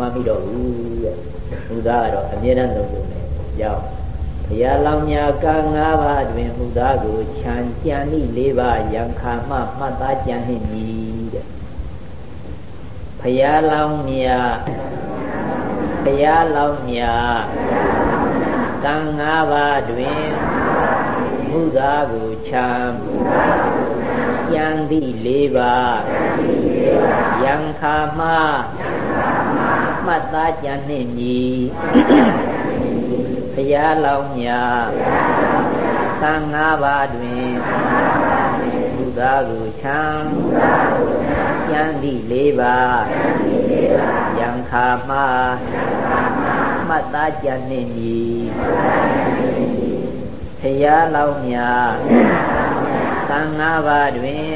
မှတ်မိတော့ဘူးတဲ့မူသားကတော့အမြဲတမ်းလုံးလုံးနဲ့ရောက်ဘုရားလောင်မြာက၅ပါးတွင်မူသားကိုခြံကြံဤ၄ပါးယံခါမှမှတ်သားကြံဟိမည်တဲ့ဘုရားလောင်မြာဘုရားလောင်မြာကံ၅ပါးတွင်မူသားကိုခြံကြံသည့်၄ပါးယံခါမှ မှတ်သားကြံနှင့်ညီဘုရားလောင်မြာသံ၅ပါးတွင်ဘုရားကိုချမ်းကြံသည့်၄ပါးယံခါမှမှတ်သားကြံနှင့်ညီဘုရားလောင်မြာသံ၅ပါးတွင်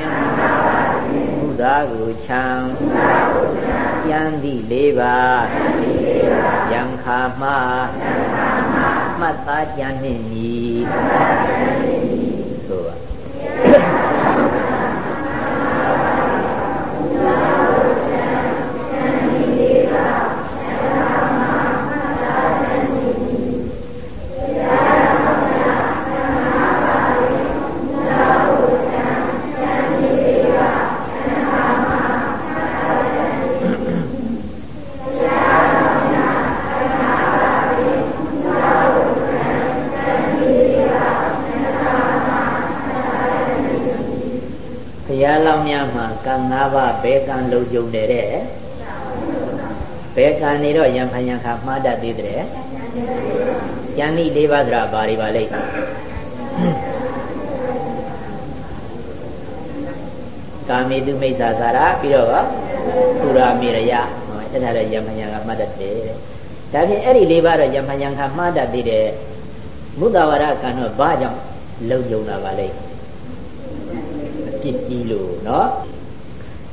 ဘုရားကိုချမ်း ကြံသည့်၄ပါးယံခါမှမှတ်သားကြံနှင့်ညီဆိုပါဘုရားလောင်းများမှာကံ၅ပါးဘယ်ကံလုံးကြုံတယ်တဲ့ဘယ်ကံ နေတော့ယံဖယံခါမှားတတ်သေးတယ်ယန္တိ၄ပါးဆိုတာဘာတွေပါလိမ့်ကာမေတုမိစ္ဆာစာရပြီးတော့ပုရာမေရယအဲ့ဒါလည်းယံဖယံခါမှားတတ်တယ်ဒါဖြင့်အဲ့ဒီ၄ပါးတော့ယံဖယံခါမှားတတ်သေးတယ်မုဒ္ဒဝရကံတော့ဘာကြောင့်လုံးကြုံတာပါလိမ့်ပြစ်ကြီးလို့နော်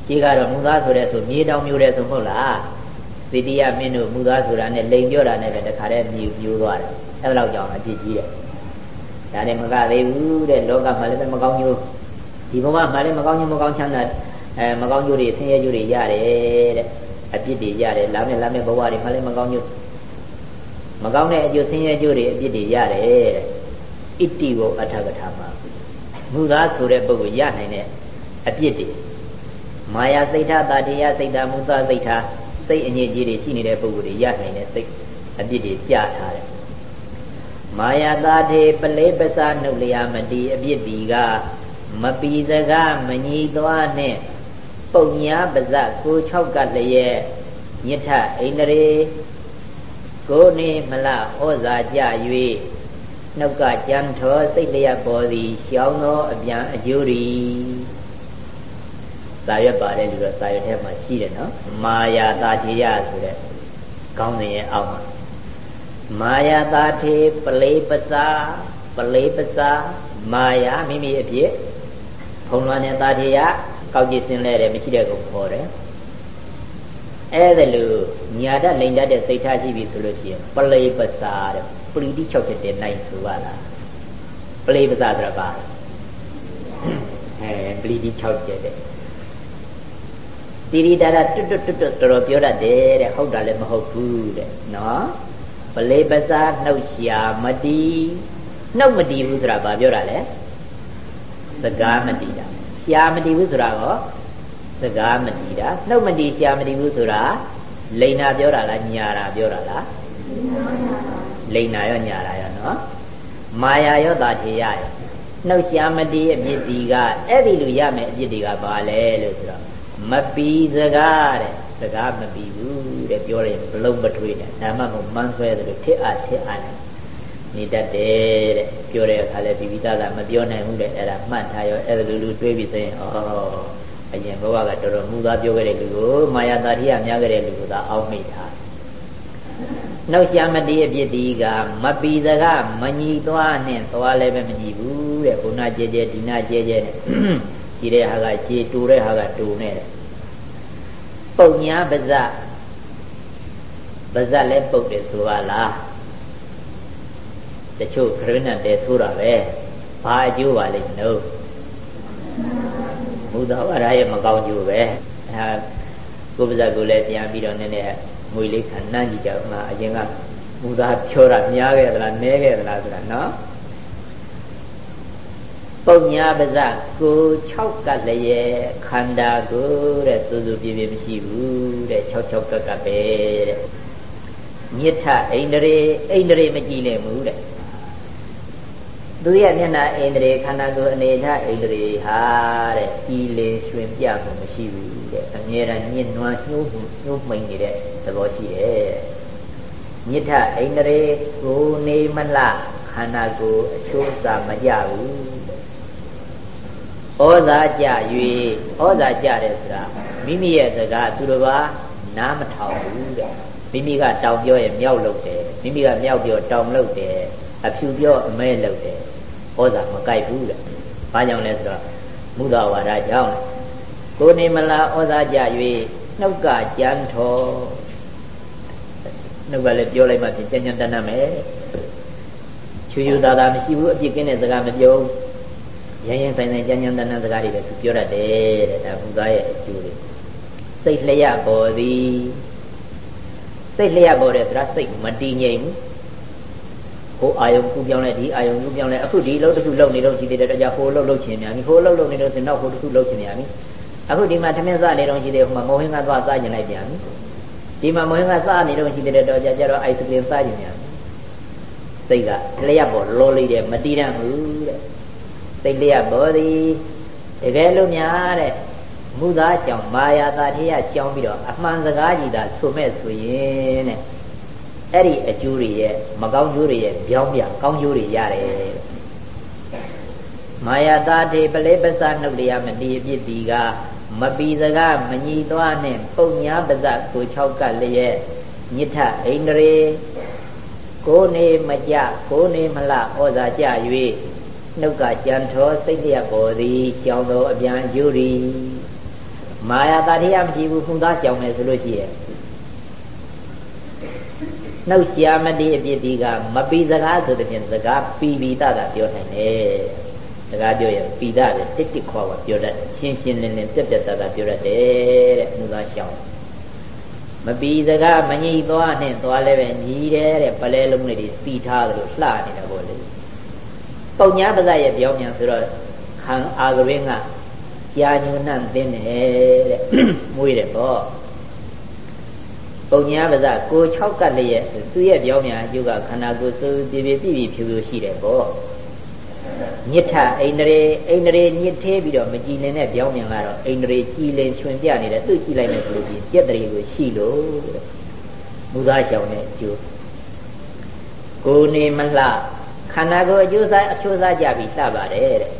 ကြီးကတော့မူသားဆိုတဲ့ဆိုမြေတောင်မျိုးတဲ့ဆိုမဟုတ်လား သီတိယမင်းတို့မူသားဆိုတာနဲ့လိန်ပြောတာနဲ့ပဲတခါတည်းမြူပြိုးသွားတယ်အဲ့လောက်ကြောင့်အပြစ်ကြီးတယ်ဒါနဲ့မကသေးဘူးတဲ့လောကမှာလည်းမကောင်းကျိုးဒီဘဝမှာလည်းမကောင်းကျိုးမကောင်းချမ်းသာအဲမကောင်းကျိုးတွေဆင်းရဲကျိုးတွေရတယ်တဲ့အပြစ်တွေရတယ်လာမယ့်လာမယ့်ဘဝတွေမှာလည်းမကောင်းကျိုးမကောင်းတဲ့အကျိုးဆင်းရဲကျိုးတွေအပြစ်တွေရတယ်တဲ့ဣတိဝအထကထာမှာမူသားဆိုတဲ့ပုဂ္ဂိုလ်ရနိုင်တဲ့အပြစ်တွေမာယာစိတ်ထားတာတရားစိတ်ထားမူသားစိတ်ထား စိတ်အငြိကြီးတွေရှိနေတဲ့ပုဂ္ဂိုလ်တွေရနိုင်တဲ့စိတ်အပြစ်တွေကြားထားတယ်မာယာတာထေပလေးပစာနှုတ်လျာမတီအပြစ်ဒီကမပီစကားမညီသွားနဲ့ပုံညာပါဇကို6ကလျက်ညထအိန္ဒြေကိုနေမလဩဇာကြ၍နှုတ်ကကြံထောစိတ်လျက်ပေါ်သည်ရှောင်းသောအပြန်အကျိုးရီ စာရွက်ပါတယ်လို့တော့စာရွက်ထဲမှာရှိတယ်နော်မာယာတာထေယဆိုတဲ့ခေါင်းစဉ်ရဲ့အောက်မှာမာယာတာထေပလေးပစာပလေးပစာမာယာမိမိအဖြစ်ဖုံလွှမ်းတဲ့တာထေယကောက်ကြည့်စင်းလဲတယ်မရှိတဲ့ကိုခေါ်တယ်အဲ့ဒါလို့ညာတတ်လိန်တတ်တဲ့စိတ်ထားရှိပြီဆိုလို့ရှိရင်ပလေးပစာတဲ့ပလီတိ6ချက်တင်နိုင်ဆိုပါလားပလေးပစာဆိုတာပါအဲပလီတိ6ချက်တဲ့ တိရိတာရတွတ်တွတ်တွတ်တော်တော်ပြောတတ်တယ်တဲ့ဟုတ်တာလည်းမဟုတ်ဘူးတဲ့နော်ပလေးပစာနှုတ်ရှာမတီနှုတ်မတီဘူးဆိုတာဘာပြောတာလဲစကားမတီတာရှာမတီဘူးဆိုတာကောစကားမတီတာနှုတ်မတီရှာမတီဘူးဆိုတာလိန်နာပြောတာလားညာတာပြောတာလားလိန်နာရောညာတာရောနော်မာယာရောတာထေရရောနှုတ်ရှာမတီအပြစ်ဒီကအဲ့ဒီလိုရမယ်အပြစ်တွေကဘာလဲလို့ဆိုတော့ မပီစကားတဲ့စကားမပီဘူးတဲ့ပြောရင်ဘလုံးမထွေးတဲ့ဒါမှမဟုတ်မန်းဆွဲတယ်လို့ထစ်အားထစ်အားနဲ့နေတတ်တယ်တဲ့ပြောတဲ့အခါလဲပြီးပြီးသားသားမပြောနိုင်ဘူးတဲ့အဲ့ဒါမှတ်ထားရောအဲ့ဒါလူလူတွေးပြီးဆိုရင်ဩအရင်ဘဝကတော်တော်မူသားပြောခဲ့တဲ့လူကိုမာယာတာတိယများခဲ့တဲ့လူကိုသာအောက်မိထားနှုတ်ရှာမတိအပြစ်ဒီကမပီစကားမညီသွားနဲ့သွားလည်းပဲမညီဘူးတဲ့ဘုနာကျဲကျဲဒီနာကျဲကျဲနဲ့ ရှိတဲ့ဟာကရှိတူတဲ့ဟာကတူနဲ့ပုတ်ညာပါဇပါဇလည်းပုတ်တယ်ဆိုပါလားတချို့ခရစ်ယာန်တယ်ဆိုတာပဲဘာအကျိုးပါလိမ့်မလို့မူသာဝါဒရဲ့မကောင်းကျိုးပဲအဲကိုပါဇကိုလည်းပြန်ပြီးတော့နည်းနည်းငွေလေးခံနှမ်းကြည့်ကြဥမာအရင်ကမူသားဖြောတာများခဲ့သလားနည်းခဲ့သလားဆိုတာနော် ပုံညာပါဇကို6ကပ်လည်းခန္ဓာကိုတဲ့စူးစူးပြည့်ပြည့်မရှိဘူးတဲ့6 6ကပ်ကပ်ပဲတဲ့မြစ်ထအိန္ဒြေအိန္ဒြေမကြည့်နိုင်ဘူးတဲ့သူရဲ့မျက်နှာအိန္ဒြေခန္ဓာကိုယ်အနေထားအိန္ဒြေဟာတဲ့ကြည်လေရွှင်ပြမှုမရှိဘူးတဲ့အမြဲတမ်းညှဉ်းနှွမ်းညှိုးမှုညှိုးမှိန်နေတဲ့သဘောရှိတယ်မြစ်ထအိန္ဒြေကိုနေမလခန္ဓာကိုယ်အချိုးစာမကြဘူး ဩဇာကြ၍ဩဇာကြတယ်ဆိုတာမိမိရဲ့စကားသူတစ်ပါးနားမထောင်ဘူးတဲ့မိမိကတောင်ပြောရင်မြောက်လုပ်တယ်မိမိကမြောက်ပြောတောင်လုပ်တယ်အဖြူပြောအမဲလုပ်တယ်ဩဇာမကြိုက်ဘူးတဲ့ဘာကြောင့်လဲဆိုတော့မုဒဝါဒကြောင့်ကိုနေမလားဩဇာကြ၍နှုတ်ကကြမ်းထောနှုတ်ကလည်းပြောလိုက်မှပြင်ကြမ်းကြမ်းတတ်မယ်ချူချူသာသာမရှိဘူးအပြစ်ကင်းတဲ့စကားမပြောဘူး ရရင်ဆိုင်ဆိုင်ကြမ်းကြမ်းတမ်းတမ်းစကားတွေပဲသူပြောတတ်တယ်တဲ့ဒါဘုရားရဲ့အကျိုးတွေစိတ်လျက်ပေါ်သည်စိတ်လျက်ပေါ်တယ်ဆိုတာစိတ်မတည်ငြိမ်ဘူးဟိုအာယုံကူပြောင်းလဲဒီအာယုံကူပြောင်းလဲအခုဒီလုံးတစ်ခုလုံးနေတော့ရှိသေးတယ်တကြဟိုလုံးလုံးချင်များပြီဟိုလုံးလုံးနေတော့စနောက်ဟိုတစ်ခုလုံးချင်များပြီအခုဒီမှာထမင်းစားနေတော့ရှိသေးဟိုမှာမောဟင်းကသွားစားကျင်လိုက်ပြန်ပြီဒီမှာမောဟင်းကစားနေတော့ရှိသေးတယ်တော့ကြကြတော့အိုက်စကရင်စားကျင်များပြီစိတ်ကလျက်ပေါ်လောလေးတယ်မတည်တတ်ဘူးတဲ့ စိတ်လျက်ဘောသည်တကယ်လို့များတဲ့မူသားကြောင့်မာယာတာထေရရှောင်းပြီးတော့အမှန်စကားကြီးသာဆိုမဲ့ဆိုရင်တဲ့အဲ့ဒီအကျိုးတွေရဲ့မကောင်းကျိုးတွေရဲ့ပြောင်းပြကောင်းကျိုးတွေရတယ်မာယာတာထေပလေပစနှုတ်တရားမတည်အပြစ်ဒီကမပီစကားမညီသွားနဲ့ပုံညာပဇကို6ကလျက်ညစ်ထအိန္ဒြေကိုနေမကြကိုနေမလဩဇာကြ၍ နှုတ်ကကြံထောစိတ်လျက်ပေါ်သည်ကြောင်သောအပြန်ကျူရီမာယာတာတိယမရှိဘူးခုသားကြောင်မယ်ဆိုလို့ရှိရဲ့နှုတ်ရှာမတိအပြစ်ဒီကမပီစကားဆိုတဲ့ဖြင့်စကားပီပီတတာပြောနိုင်တယ်စကားပြောရင်ပီတာပဲတစ်တစ်ခွာခွာပြောတတ်ရှင်းရှင်းလင်းလင်းပြက်ပြက်တတာပြောတတ်တယ်တဲ့မှုသားရှောင်းမပီစကားမငြိသွားနဲ့သွားလဲပဲညီးတယ်တဲ့ပလဲလုံးလေးတွေစီထားတယ်လို့လှနေတာပေါ့လေ ပုံညာပါဇရဲ့ပြောင်းပြန်ဆိုတော့ခံအာဂရင်းကကြာညုဏန့်သိတယ်တဲ့မွေးတယ်ပေါ့ပုံညာပါဇကို6ကတ်လျက်သူရဲ့ပြောင်းပြန်အကျုပ်ကခန္ဓာကိုယ်စိုးပြပြပြပြဖြူဖြူရှိတယ်ပေါ့ညစ်ထအိန္ဒြေအိန္ဒြေညစ်သေးပြီးတော့မကြည်လင်တဲ့ပြောင်းပြန်ကတော့အိန္ဒြေကြည်လင်ချွင်ပြနေတယ်သူကြည်လိုက်မယ်ဆိုလို့ရှိရင်ပြက်တရီကိုရှိလို့မူသားရှောင်တဲ့အကျိုးကိုနေမလှ ခန္ဓာကိုယ်အကျိုးစားအချိုးစားကြပြီးလှပါတယ်တဲ့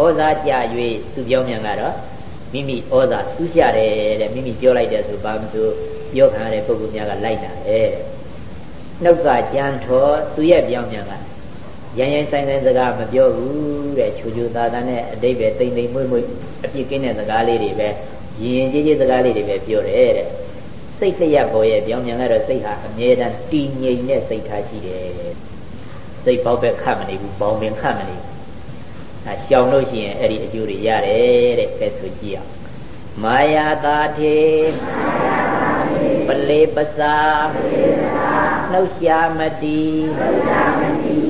ဩဇာကြ၍သူပြောမြန်ကတော့မိမိဩဇာစူးကြတယ်တဲ့မိမိပြောလိုက်တယ်ဆိုဘာမဆိုပြောခံရတဲ့ပုဂ္ဂိုလ်များကလိုက်တာတဲ့နှုတ်ကကြံထောသူရဲ့ပြောင်းမြန်ကရန်ရန်ဆိုင်ဆိုင်စကားမပြောဘူးတဲ့ချူချူသားသားနဲ့အတိတ်ပဲတိမ်တိမ်မွေ့မွေ့အပြစ်ကင်းတဲ့စကားလေးတွေပဲရင်ရင်ကြီးကြီးစကားလေးတွေပဲပြောတယ်တဲ့စိတ်လျက်ပေါ်ရဲ့ပြောင်းမြန်ကတော့စိတ်ဟာအမြဲတမ်းတည်ငြိမ်တဲ့စိတ်ထားရှိတယ် စိတ်ပေါက်ပဲခတ်မနေဘူးဘောင်ပင်ခတ်မနေဘူးအဲရှောင်လို့ရှိရင်အဲ့ဒီအကျိုးတွေရတယ်တဲ့ပဲဆိုကြည့်အောင်မာယာတာထေပလေပစာနှုတ်ရှာမတိ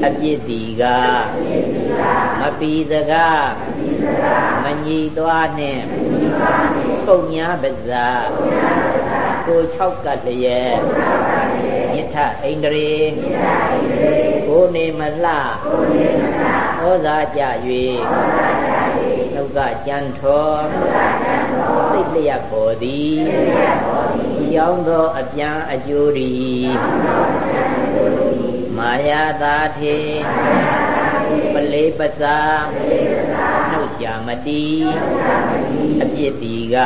အပြစ်ဒီကမပီစကားမညီသွားနဲ့ပုံညာပါစာကို6ကတည်းရဲ့ညထအိန္ဒြေ ကိုနေမလှဩဇာကြ၍နှုတ်ကကြံထောစိတ်လျက်ပေါ်သည်ရောင်းသောအပြန်အကျိုးရီမာယာသာထေပလေပစာနှုတ်ရှာမတိအပြစ်တီက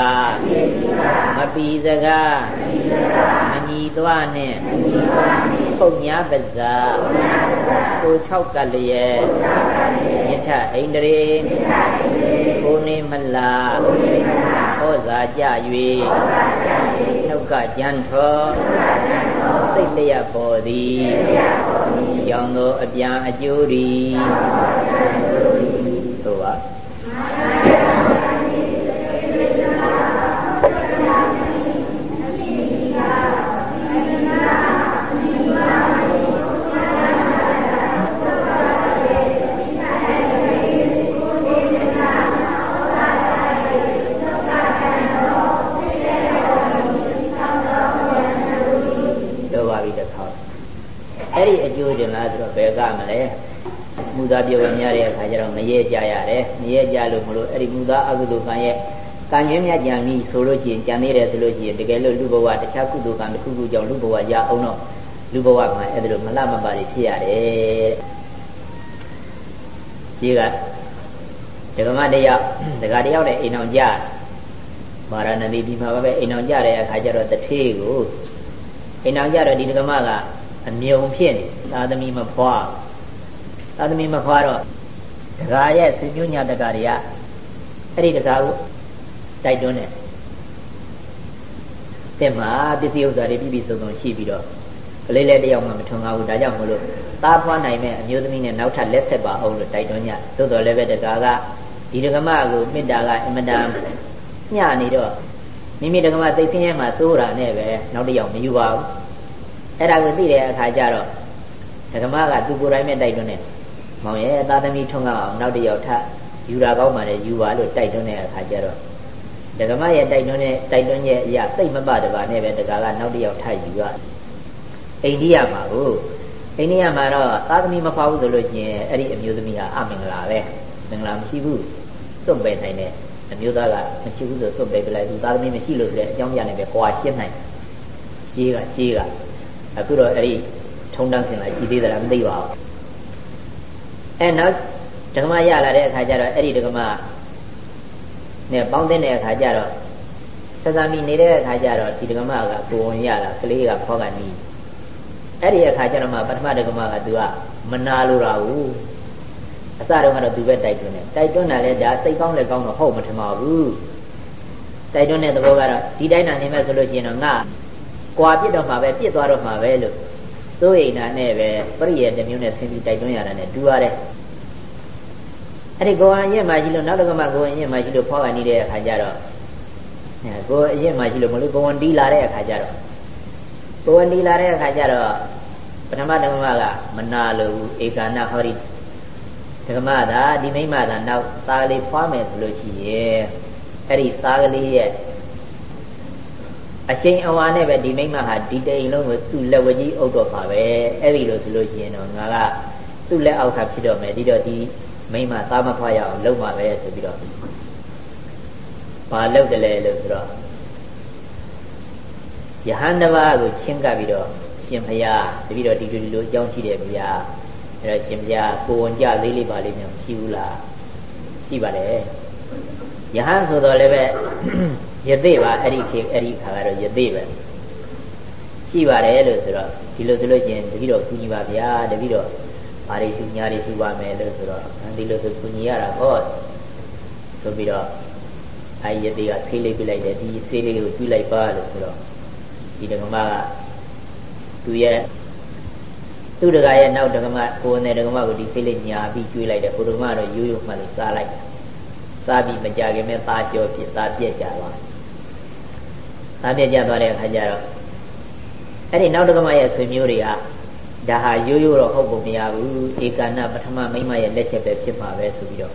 မပီစကားမညီသွားနဲ့ ပုတ်ညာပဇာကို၆ကလျက်ယထအိန္ဒြေကိုနေမလာဩဇာကြ၍နှုတ်ကကြံထောစိတ်လျက်ပေါ်သည်ရောင်သောအပြန်အကျိုးသည်ဆိုပါ ဘယ်က မလဲမူသားပြောဝင်ရတဲ့အခါကျတော့မရဲကြရတယ်မရဲကြလို့မလို့အဲ့ဒီမူသားအကုသိုလ်ကံရဲ့ကံရင်းမြတ်ကြံပြီးဆိုလို့ရှိရင်ကြံနေတယ်ဆိုလို့ရှိရင်တကယ်လို့လူဘဝတခြားကုသိုလ်ကံတစ်ခုခုကြောင့်လူဘဝရအောင်တော့လူဘဝမှာအဲ့ဒါလိုမလှမပါတွေဖြစ်ရတယ်ရှိကဒကမတရားဒကာတယောက်နဲ့အိမ်အောင်ကြမာရဏသီဒီမှာပဲအိမ်အောင်ကြတဲ့အခါကျတော့တထေးကိုအိမ်အောင်ကြတော့ဒီဒကမကအမြုံဖြစ်နေ သာသမီမဖွာသာသမီမဖွာတော့ဒကာရဲ့ဆွေမျိုးညာဒကာတွေကအဲ့ဒီဒကာကိုတိုက်တွန်းတယ်တဲ့မှာပစ္စည်းဥစ္စာတွေပြည့်ပြည့်စုံစုံရှိပြီးတော့ကလေးလေးတယောက်မှမထွန်ကားဘူးဒါကြောင့်မလို့သားဖွားနိုင်မဲ့အမျိုးသမီးနဲ့နောက်ထပ်လက်ဆက်ပါအောင်လို့တိုက်တွန်းကြသို့တော်လည်းပဲဒကာကဒီဒကမကိုမေတ္တာကအင်မတန်ညနေတော့မိမိဒကမစိတ်ဆင်းရဲမှစိုးတာနဲ့ပဲနောက်တစ်ယောက်မယူပါဘူးအဲ့ဒါကိုသိတဲ့အခါကျတော့ ဒကမကသူကိုယ်တိုင်ပဲတိုက်တွန်းတယ်မောင်ရဲ့သားသမီးထွန်းကားအောင်နောက်တစ်ယောက်ထပ်ယူတာကောင်းပါလေယူပါလို့တိုက်တွန်းတဲ့အခါကျတော့ဒကမရဲ့တိုက်တွန်းတဲ့တိုက်တွန်းရဲ့အရာစိတ်မပတပါနဲ့ပဲဒကာကနောက်တစ်ယောက်ထပ်ယူရအိန္ဒိယမှာကိုအိန္ဒိယမှာတော့သာသမီမဖွားဘူးဆိုလို့ချင်းအဲ့ဒီအမျိုးသမီးဟာအမင်္ဂလာပဲမင်္ဂလာမရှိဘူးစွန့်ပယ်နိုင်တဲ့အမျိုးသားကမရှိဘူးဆိုစွန့်ပယ်ပြလိုက်သူသာသမီမရှိလို့ဆိုတဲ့အကြောင်းပြနေပဲဟွာရှင်းနိုင်ရှင်းကရှင်းကအခုတော့အဲ့ဒီ ထုံတန်းစင်လာရှိသေးသလားမသိပါဘူးအဲနောက်ဓမ္မရလာတဲ့အခါကျတော့အဲ့ဒီဓမ္မနဲ့ပေါင်းတဲ့အခါကျတော့ဆက်ဆံမိနေတဲ့အခါကျတော့ဒီဓမ္မကကိုဝင်ရလာကလေးကဖောကနီးအဲ့ဒီအခါကျတော့မှပထမဓမ္မကသူကမနာလိုတာဘူးအစတုန်းကတော့သူပဲတိုက်တွန်းတယ်တိုက်တွန်းတာလည်းဒါစိတ်ကောင်းလည်းကောင်းတော့ဟုတ်မထင်ပါဘူးတိုက်တွန်းတဲ့သဘောကတော့ဒီတိုင်းနာနေမဲ့ဆိုလို့ရှိရင်တော့ငါကွာပြစ်တော့မှာပဲပြစ်သွားတော့မှာပဲလို့ စိုးရိမ်တာနဲ့ပဲပရိယေတမျိုးနဲ့ဆင်းပြီးတိုက်တွန်းရတာနဲ့တူရတယ်အဲ့ဒီကိုယ်အရင်မှရှိလို့နောက်တစ်ခါမှကိုယ်အရင်မှရှိလို့ဖောက်ကန်နေတဲ့အခါကျတော့ကိုယ်အရင်မှရှိလို့မလို့ကိုယ်ဝန်တီးလာတဲ့အခါကျတော့ကိုယ်ဝန်တီးလာတဲ့အခါကျတော့ပထမဓမ္မကမနာလို့ဧကနာဟောဒီဓမ္မသာဒီမိမသာနောက်သားကလေးဖွားမယ်ဆိုလို့ရှိရဲ့အဲ့ဒီသားကလေးရဲ့ အရှိန်အဝါနဲ့ပဲဒီမိမဟာဒီတိန်လုံးကိုသူ့လက်ဝကြီးအုပ်တော့ပါပဲအဲ့ဒီလိုဆိုလို့ရှိရင်တော့ငါကသူ့လက်အောက်ခါဖြစ်တော့မယ်ဒီတော့ဒီမိမသားမဖွားရအောင်လုပ်မှာပဲဆိုပြီးတော့ဘာလုပ်တယ်လဲလို့ဆိုတော့ယဟန်တစ်ပါးကိုချင်းကပ်ပြီးတော့ရှင်ဖရာတပည့်တော်ဒီလိုဒီလိုအကြောင်းရှိတယ်ဗျာအဲ့တော့ရှင်ဖရာကိုဝန်ကြသေးလေးပါလိမ့်မယ်မရှိဘူးလားရှိပါတယ်ယဟန်ဆိုတော့လည်းပဲ ယသိပါအဲ့ဒီခေအဲ့ဒီခါကတော့ယသိပဲရှိပါတယ်လို့ဆိုတော့ဒီလိုဆိုလို့ချင်းတပည့်တော်ကူညီပါဗျာတပည့်တော်ဘာတွေသူညာတွေသူပါမယ်လို့ဆိုတော့ဒီလိုဆိုကူညီရတာဟောဆိုပြီးတော့အာယတိကဖေးလေးပြလိုက်တယ်ဒီဖေးလေးကိုကျွလိုက်ပါလို့ဆိုတော့ဒီဓမ္မကသူရဲ့သူတကရဲ့နောက်ဓမ္မကိုယ်နဲ့ဓမ္မကိုဒီဖေးလေးညာပြီးကျွလိုက်တယ်ဘုဓမ္မတော့ရိုးရိုးမှလို့စားလိုက်စားပြီးမကြခင်မဲ့သားကြောဖြစ်သားပြက်ကြသွား သားပြက်ကြသွားတဲ့အခါကျတော့အဲ့ဒီနောက်ဓမ္မရဲ့ဆွေမျိုးတွေကဒါဟာရိုးရိုးတော့ဟုတ်ပုံမရဘူးဧကနာပထမမိမရဲ့လက်ချက်ပဲဖြစ်မှာပဲဆိုပြီးတော့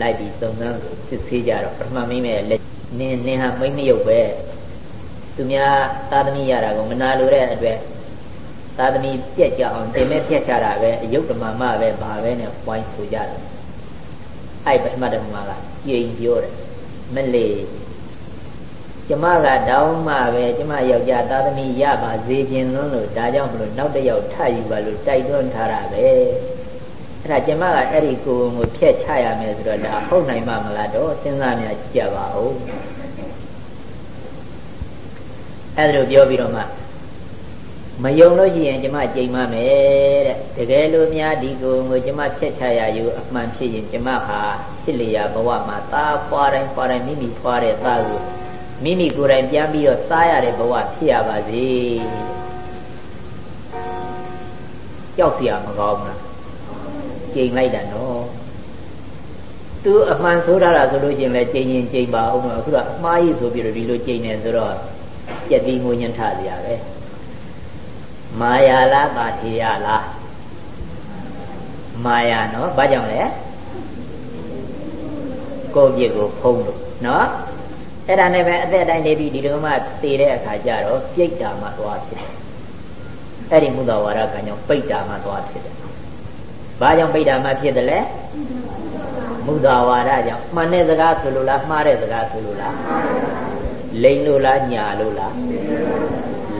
လိုက်ပြီးသုံးသန်းစစ်ဆေးကြတော့ပထမမိမရဲ့လက်နင်းနင်းဟာမိမရုပ်ပဲသူများသာသမီရတာကိုမနာလိုတဲ့အတွက်သာသမီပြက်ကြအောင်တင်မဲ့ပြက်ချတာပဲအယုတ်ဓမ္မမပဲဘာပဲနဲ့ဝိုင်းဆိုကြတယ်အဲ့ပထမဓမ္မကကြိမ်ပြောတယ်မလေး ကျမကတောင်းမှပဲကျမယောက်ျားသားသမီးရပါစေခြင်းလုံးလို့ဒါကြောင့်မလို့နောက်တစ်ယောက်ထပ်ယူပါလို့တိုက်တွန်းထားတာပဲအဲ့ဒါကျမကအဲ့ဒီကိုယ်ကိုဖျက်ချရမယ်ဆိုတော့ဒါဟုတ်နိုင်မှာမလားတော့စဉ်းစားများကြပါဦးအဲ့ဒါလိုပြောပြီးတော့မှမယုံလို့ရှိရင်ကျမကြိမ်မမယ်တဲ့တကယ်လို့များဒီကိုယ်ကိုကျမဖျက်ချရယူအမှန်ဖြစ်ရင်ကျမဟာဖြစ်လျာဘဝမှာသားဖွာတိုင်းဖွာတိုင်းမိမိဖွာတဲ့သားကို မိမိကိုယ်တိုင်ပြန်ပြီးတော့စားရတဲ့ဘဝဖြစ်ရပါစေကြောက်စရာမကောင်းဘူးကျိန်လိုက်တာနော်သူအမှန်ဆိုရတာဆိုလို့ရှိရင်လည်းကျိန်ရင်ကျိန်ပါအောင်အခုတော့အမှားကြီးဆိုပြီးတော့ဒီလိုကျိန်နေဆိုတော့ပြက်ပြီးငိုညံ့ထစရာပဲမာယာလားပါထေရလားမာယာနော်ဘာကြောင့်လဲကိုယ့်ပြစ်ကိုဖုံးလို့နော် အဲ့ဒါနဲ့ပဲအသက်တိုင်းနေပြီးဒီလိုမှသေတဲ့အခါကျတော့ပြိတ်တာမှသွားဖြစ်တယ်အဲ့ဒီမုဒဝါဒကံကြောင့်ပိဋ္ဌာမှသွားဖြစ်တယ်ဘာကြောင့်ပိဋ္ဌာမှဖြစ်တယ်လဲမုဒဝါဒကြောင့်မှန်တဲ့စကားဆိုလို့လားမှားတဲ့စကားဆိုလို့လားလိန်လို့လားညာလို့လား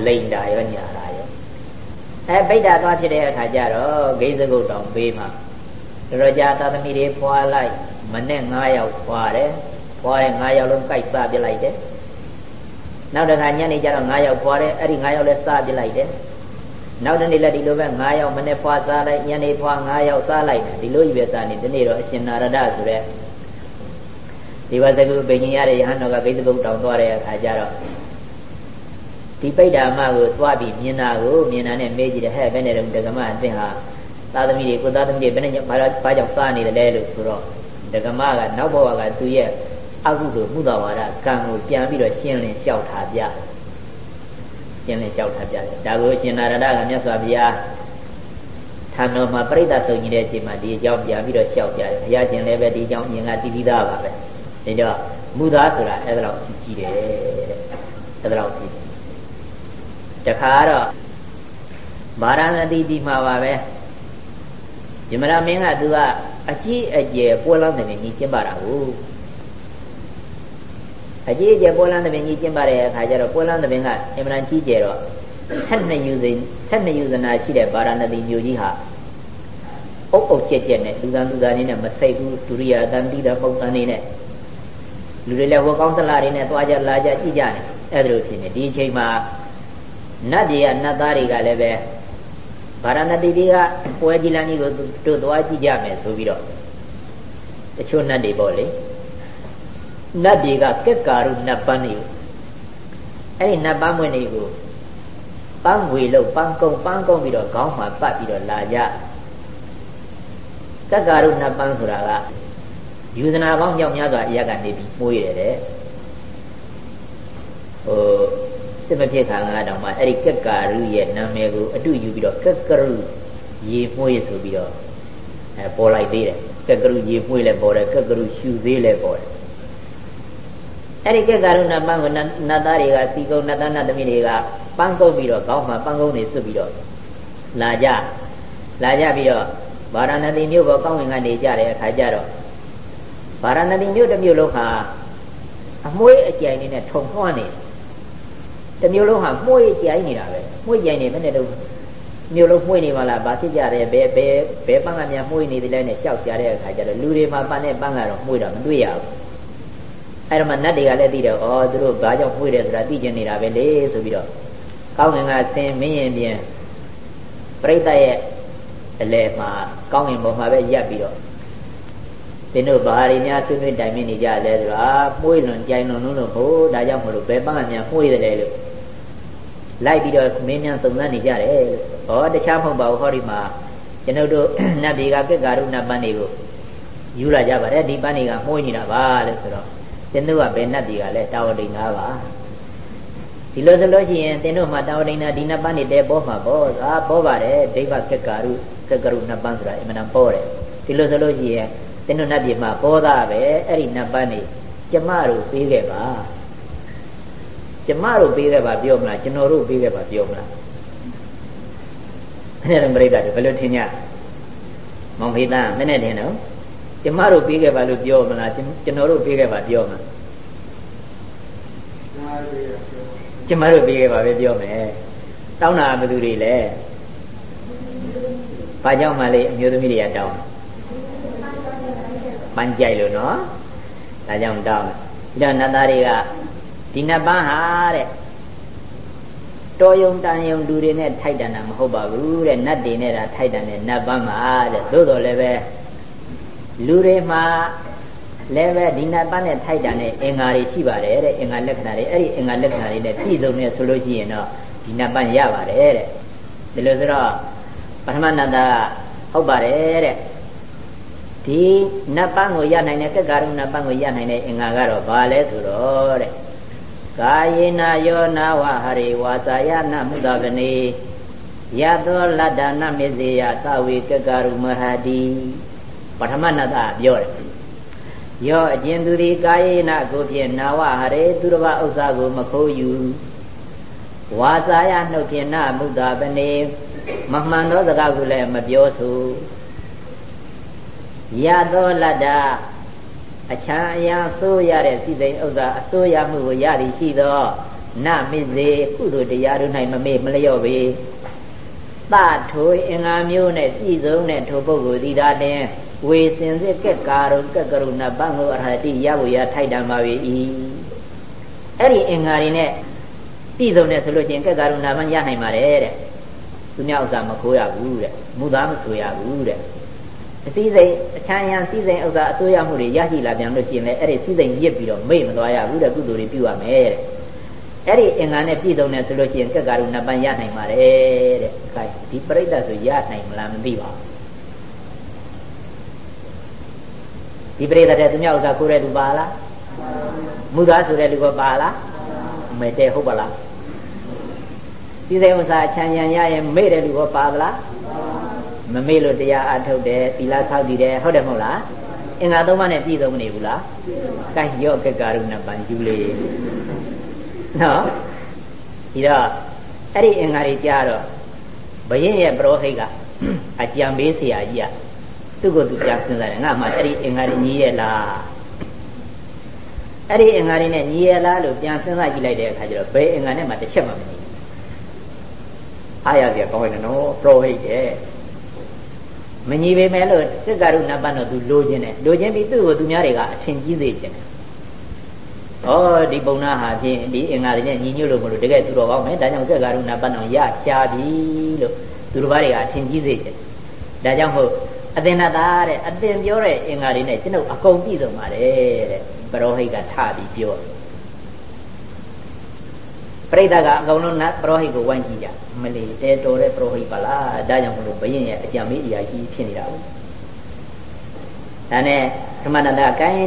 လိန်တာရောညာတာရောအဲပိဋ္ဌာသွားဖြစ်တဲ့အခါကျတော့ဂိဇဂုတ်တောင်ဘေးမှာတော်ကြာသာသမီတွေဖွာလိုက်မနဲ့9ယောက်ဖွာတယ် ဖွာတယ်9ယောက်လုံးကြိုက်စားပြလိုက်တယ်နောက်တစ်ခါညနေကျတော့9ယောက်ဖွာတယ်အဲ့ဒီ9ယောက်လည်းစားပြလိုက်တယ်နောက်တနေ့လည်းဒီလိုပဲ9ယောက်မနဲ့ဖွာစားလိုက်ညနေဖွာ9ယောက်စားလိုက်တယ်ဒီလိုကြီးပဲစားနေဒီနေ့တော့အရှင်နာရဒဆိုတဲ့ဒီဝဇကုပင်ကြီးရတဲ့ယဟန်တော်ကဂိသကုတ်တောင်သွားတဲ့အခါကျတော့ဒီပိဋ္ဌာမကိုသွားပြီးမြင်တာကိုမြင်တာနဲ့မေးကြည့်တယ်ဟဲ့ဘယ်နဲ့တော့ဒကမအသင်ဟာသာသမီတွေကိုသာသမီတွေဘယ်နဲ့ဘာဘာကြောင့်စားနေတယ်လဲလို့ဆိုတော့ဒကမကနောက်ဘဝကသူရဲ့ အကုသိုလ်မှုတော်ဝါဒကံကိုပြန်ပြီးတော့ရှင်းလင်းလျှောက်ထားပြရှင်းလင်းလျှောက်ထားပြတယ်ဒါကိုရှင်နာရတကမြတ်စွာဘုရားထာတော်မှာပြိဿဆုံကြီးတဲ့အချိန်မှာဒီအကြောင်းပြန်ပြီးတော့လျှောက်ပြတယ်ဘုရားရှင်လည်းပဲဒီအကြောင်းအရင်ကတည်ပြီးသားပါပဲဒါကြောင့်မူသားဆိုတာအဲ့ဒါလောက်ကြီးတယ်တဲ့အဲ့ဒါလောက်ကြီးတခါတော့ဗာရာဏသီဒီမှာပါပဲယမရမင်းကသူကအကြီးအကျယ်ပွဲလောင်းတဲ့ကြီးကျင်းပါတာကို အကြီးအကျယ်ပွဲလန်းသဘင်ကြီးကျင်းပတဲ့အခါကျတော့ပွဲလန်းသဘင်ကအင်မတန်ကြီးကျယ်တော့12ယူစဉ်12ယူဇနာရှိတဲ့ဗာရာဏသီမြို့ကြီးဟာအုပ်အုပ်ကြက်ကြက်နဲ့လူသားလူသားနေနဲ့မစိတ်ဘူးဒုရိယာတန်တိတာပုံစံနေနဲ့လူတွေလည်းဝကောင်းသလားတွေနဲ့သွားကြလာကြကြည့်ကြတယ်အဲ့ဒါလိုဖြစ်နေဒီအချိန်မှာနတ်တွေကနတ်သားတွေကလည်းပဲဗာရာဏသီတွေကပွဲကြီးလန်းကြီးကိုတို့သွားကြည့်ကြမယ်ဆိုပြီးတော့တချို့နတ်တွေပေါ့လေ နတ်တွေကကက်ကာရုနတ်ပန်းတွေကိုအဲ့ဒီနတ်ပန်းမွေးတွေကိုပန်းငွေလို့ပန်းကုံပန်းကုံပြီးတော့ခေါင်းမှာပတ်ပြီးတော့လာကြကက်ကာရုနတ်ပန်းဆိုတာကယူဇနာပေါင်းကြောင့်များစွာအရက်ကနေပြီးမှုရတယ်တဲ့ဟိုစစ်မဖြစ်ခါငါတောင်မှအဲ့ဒီကက်ကာရုရဲ့နာမည်ကိုအတူယူပြီးတော့ကက်ကရုရေမှုရဆိုပြီးတော့အဲပေါ်လိုက်သေးတယ်ကက်ကရုရေမှုလည်းပေါ်တယ်ကက်ကရုရှူသေးလည်းပေါ်တယ် အဲ့ဒီကက်ကရုဏပန်းကိုနတ်သားတွေကစီကုံနတ်သားနတ်သမီးတွေကပန်းကုတ်ပြီးတော့ခေါင်းမှာပန်းကုန်းတွေဆွပြီးတော့လာကြလာကြပြီးတော့ဗာရာဏသီမြို့ပေါ်ကောင်းဝင်ကနေကြတဲ့အခါကျတော့ဗာရာဏသီမြို့တစ်မြို့လုံးဟာအမွှေးအကြိုင်နဲ့ထုံထွန်းနေတစ်မြို့လုံးဟာမှုေးကြိုင်နေတာပဲမှုေးကြိုင်နေဘယ်နဲ့တော့မြို့လုံးမှုေးနေပါလားဘာဖြစ်ကြတယ်ဘယ်ဘယ်ဘယ်ပန်းကများမှုေးနေတယ်လဲနဲ့ကြောက်ကြတဲ့အခါကျတော့လူတွေမှာပန်းနဲ့ပန်းကတော့မှုေးတော့မတွေ့ရဘူး အဲ့တော့မှနတ်တွေကလည်းသိတယ်ဩသူတို့ဘာကြောင့်ဖွေးတယ်ဆိုတာသိကျင်နေတာပဲလေဆိုပြီးတော့ကောင်းငင်ကဆင်းမင်းရင်ပြင်ပြိတ္တရဲ့အလဲမှာကောင်းငင်ပေါ်မှာပဲရပ်ပြီးတော့သင်တို့ဘာရီများဆွေးနွေးတိုင်မင်းနေကြလဲဆိုတာမှုေးလွန်ကြိုင်လွန်လို့ဘို့ဒါကြောင့်မလို့ဘယ်ပန်းကများမှုေးတယ်လေလို့လိုက်ပြီးတော့မင်းများစုံစမ်းနေကြတယ်ဟောတခြားမဟုတ်ပါဘူးဟောဒီမှာကျွန်ုပ်တို့နတ်တွေကကက်ကာရုဏပန်းတွေကိုယူလာကြပါတယ်ဒီပန်းတွေကမှုေးနေတာပါလို့ဆိုတော့ သင်တို့ကဘယ်နတ်တွေကလဲတာဝတိန်၅ပါးဒီလိုဆိုလို့ရှိရင်သင်တို့မှာတာဝတိန်နာဒီနှစ်ပန်းနေတဲပေါ်မှာပေါ့အာပေါ်ပါတယ်ဒိဗ္ဗကက္ကာရုကက္ကရုနှစ်ပန်းဆိုတာအမှန်တန်ပေါ်တယ်ဒီလိုဆိုလို့ရှိရင်သင်တို့နတ်ပြည်မှာပေါ်သားပဲအဲ့ဒီနှစ်ပန်းနေကျမတို့ပေးခဲ့ပါကျမတို့ပေးခဲ့ပါပြောမလားကျွန်တော်တို့ပေးခဲ့ပါပြောမလားအဲ့ဒါပြိတ္တာဘယ်လိုထင်ကြမောင်ဖေးသားမနဲ့ထင်တော့ ကျမတို့ပေးခဲ့ပါလို့ပြောမလားကျွန်တော်တို့ပေးခဲ့ပါပြောမှာကျမတို့ပေးခဲ့ပါပဲပြောမယ်တောင်းတာဘယ်သူတွေလဲဘာကြောင့်မှလဲအမျိုးသမီးတွေကတောင်းပန်းကြိုက်လို့နော်ဒါကြောင့်တောင်းဒီတော့နတ်သားတွေကဒီနတ်ပန်းဟာတဲ့တော်ယုံတန်ယုံလူတွေနဲ့ထိုက်တန်တာမဟုတ်ပါဘူးတဲ့နတ်တွေနဲ့ဒါထိုက်တန်တဲ့နတ်ပန်းပါတဲ့သို့တော်လည်းပဲ လူတွေမှာလည်းပဲဒီနတ်ပတ်နဲ့ထိုက်တာနဲ့အင်္ဂါတွေရှိပါတယ်တဲ့အင်္ဂါလက္ခဏာတွေအဲ့ဒီအင်္ဂါလက္ခဏာတွေနဲ့ပြည့်စုံနေဆိုလို့ရှိရင်တော့ဒီနတ်ပတ်ရပါတယ်တဲ့ဒီလိုဆိုတော့ပထမနတ်သားဟုတ်ပါတယ်တဲ့ဒီနတ်ပန်းကိုရနိုင်တဲ့ကက္ကာရုနတ်ပန်းကိုရနိုင်တဲ့အင်္ဂါကတော့ဘာလဲဆိုတော့တဲ့ကာယေနာယောနာဝဟရိဝါစာယနာမုဒ္ဒဗနေယသောလတ္တနာမေဇေယသဝေကက္ကာရုမဟာတိ ပထမနတပြောတယ်ယောအကျဉ်သူသည်ကာယေနကိုဖြင့်နာဝဟရေသူတစ်ပါးဥစ္စာကိုမခိုးယူဝါစာယနှုတ်ဖြင့်နမုဒ္ဒပနေမမှန်သောစကားကိုလည်းမပြောဆိုရသောလတ္တအချမ်းအရာဆိုးရတဲ့စိသိဥစ္စာအဆိုးရမှုကိုရသည်ရှိသောနမိစေကုသိုလ်တရားတို့၌မမေ့မလျော့ပေသထိုအင်္ဂါမျိုးနဲ့ပြည်စုံတဲ့ထိုပုဂ္ဂိုလ်သည်သာတင် ဝေစင်စစ်ကက်ကာရုကက်ကရုဏဘံကိုအရဟတိရဝေရထိုက်တံပါ၏အဲ့ဒီအင်္ဂါတွေနဲ့ပြည်စုံတဲ့ဆိုလို့ချင်းကက်ကာရုဏဘံရနိုင်ပါတယ်တဲ့သူများဥစ္စာမခိုးရဘူးတဲ့မူသားမဆိုရဘူးတဲ့အစည်းစိမ်အချမ်းရန်စည်းစိမ်ဥစ္စာအစိုးရမှုတွေရရှိလာပြန်လို့ရှိရင်လည်းအဲ့ဒီစည်းစိမ်ရစ်ပြီးတော့မိတ်မသွားရဘူးတဲ့ကုသိုလ်တွေပြုရမယ်တဲ့အဲ့ဒီအင်္ဂါနဲ့ပြည့်စုံတယ်ဆိုလို့ရှိရင်ကက္ကာရုနှစ်ပန်းရနိုင်ပါတယ်တဲ့။ခိုင်ဒီပြိဋ္ဌာဆိုရနိုင်မလားမသိပါဘူး။ ဒီပြိဋ္ဌာတဲ့သူများဥစ္စာကိုယ်တဲ့သူပါလား။မူသားဆိုတဲ့လူကပါလား။မဲတဲ့ဟုတ်ပါလား။ဒီစိမ်ဥစ္စာချမ်းရန်ရရင်မေ့တဲ့လူကပါသလား။မမေ့လို့တရားအထုတ်တယ်သီလဆောက်တည်တယ်ဟုတ်တယ်မဟုတ်လား။အင်္ဂါသုံးပါးနဲ့ပြည့်စုံမနေဘူးလား။ကိုင်ရော့ကက္ကာရုနှစ်ပန်းယူလေ။နော်ဒီတော့အဲ့ဒီအင်္ဂါတွေကြားတော့ဘယင်းရဲ့ပရောဟိတ်ကအကြံပေးဆရာကြီးက သူ့ကိုယ်သူပြန်စဉ်းစားတယ်ငါမှအဲ့ဒီအင်္ဂါတွေညီရဲ့လားအဲ့ဒီအင်္ဂါတွေနဲ့ညီရဲ့လားလို့ပြန်စဉ်းစားကြည့်လိုက်တဲ့အခါကျတော့ဘယ်အင်္ဂါနဲ့မှတစ်ချက်မှမညီအားရစရာကောင်းတယ်နော်ပရောဟိတ်တဲ့မညီပေမဲ့လို့စိတ်ကာရုဏပ္ပန်တော့သူလိုချင်တယ်လိုချင်ပြီးသူ့ကိုသူများတွေကအထင်ကြီးစေချင်တယ်ဩဒီပုံနာဟာဖြင့်ဒီအင်္ဂါတွေနဲ့ညီညွတ်လို့မလို့တကယ်သူတော်ကောင်းမယ်ဒါကြောင့်စက္ကာရုဏပတ်အောင်ရရှားပြီလို့သူတို့ဘာတွေကအထင်ကြီးစေတယ်ဒါကြောင့်မို့ အသင်္နတာတဲ့အသင်ပြောတဲ့အင်္ဂါတွေနဲ့ကျွန်ုပ်အကုန်ပြည့်စုံပါတယ်တဲ့ပရောဟိတ်ကထပြီးပြောပရိသတ်ကအကုန်လုံးနတ်ပရောဟိတ်ကိုဝိုင်းကြည့်ကြမလီတဲတော်တဲ့ပရောဟိတ်ပါလားဒါကြောင့်မလို့ဘယင်ရဲ့အကြံမေးအရာကြီးဖြစ်နေတာဘူးဒါနဲ့သမဏတကိုင်း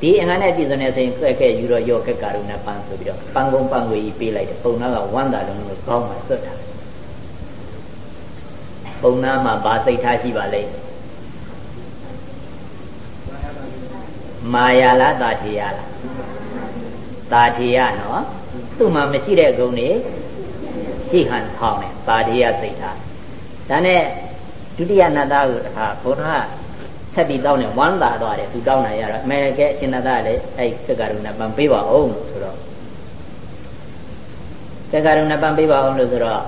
ဒီအင်္ဂါနဲ့ပြည့်စုံနေဆိုရင်ကဲကဲယူတော့ရောကက်ကရုဏပန်းဆိုပြီးတော့ပန်းကုန်းပန်းဝေကြီးပေးလိုက်တယ်ပုံနာကဝမ်းသာလုံးလို့ကောင်းမှစွတ်တာပုံနာမှာဘာစိတ်ထားရှိပါလဲ မာယာလားတာထေယလားတာထေယနော်သူ့မှာမရှိတဲ့ဂုဏ်တွေရှိဟန်ထောင်းတယ်တာထေယစိတ်ထားဒါနဲ့ဒုတိယနတ်သားကိုတခါဘုရားဆက်ပြီးတောင်းတယ်ဝမ်းသာသွားတယ်သူတောင်းတာရတော့အမေကဲအရှင်နာသလည်းအဲ့ကကရုဏပံပေးပါအောင်လို့ဆိုတော့ကကရုဏပံပေးပါအောင်လို့ဆိုတော့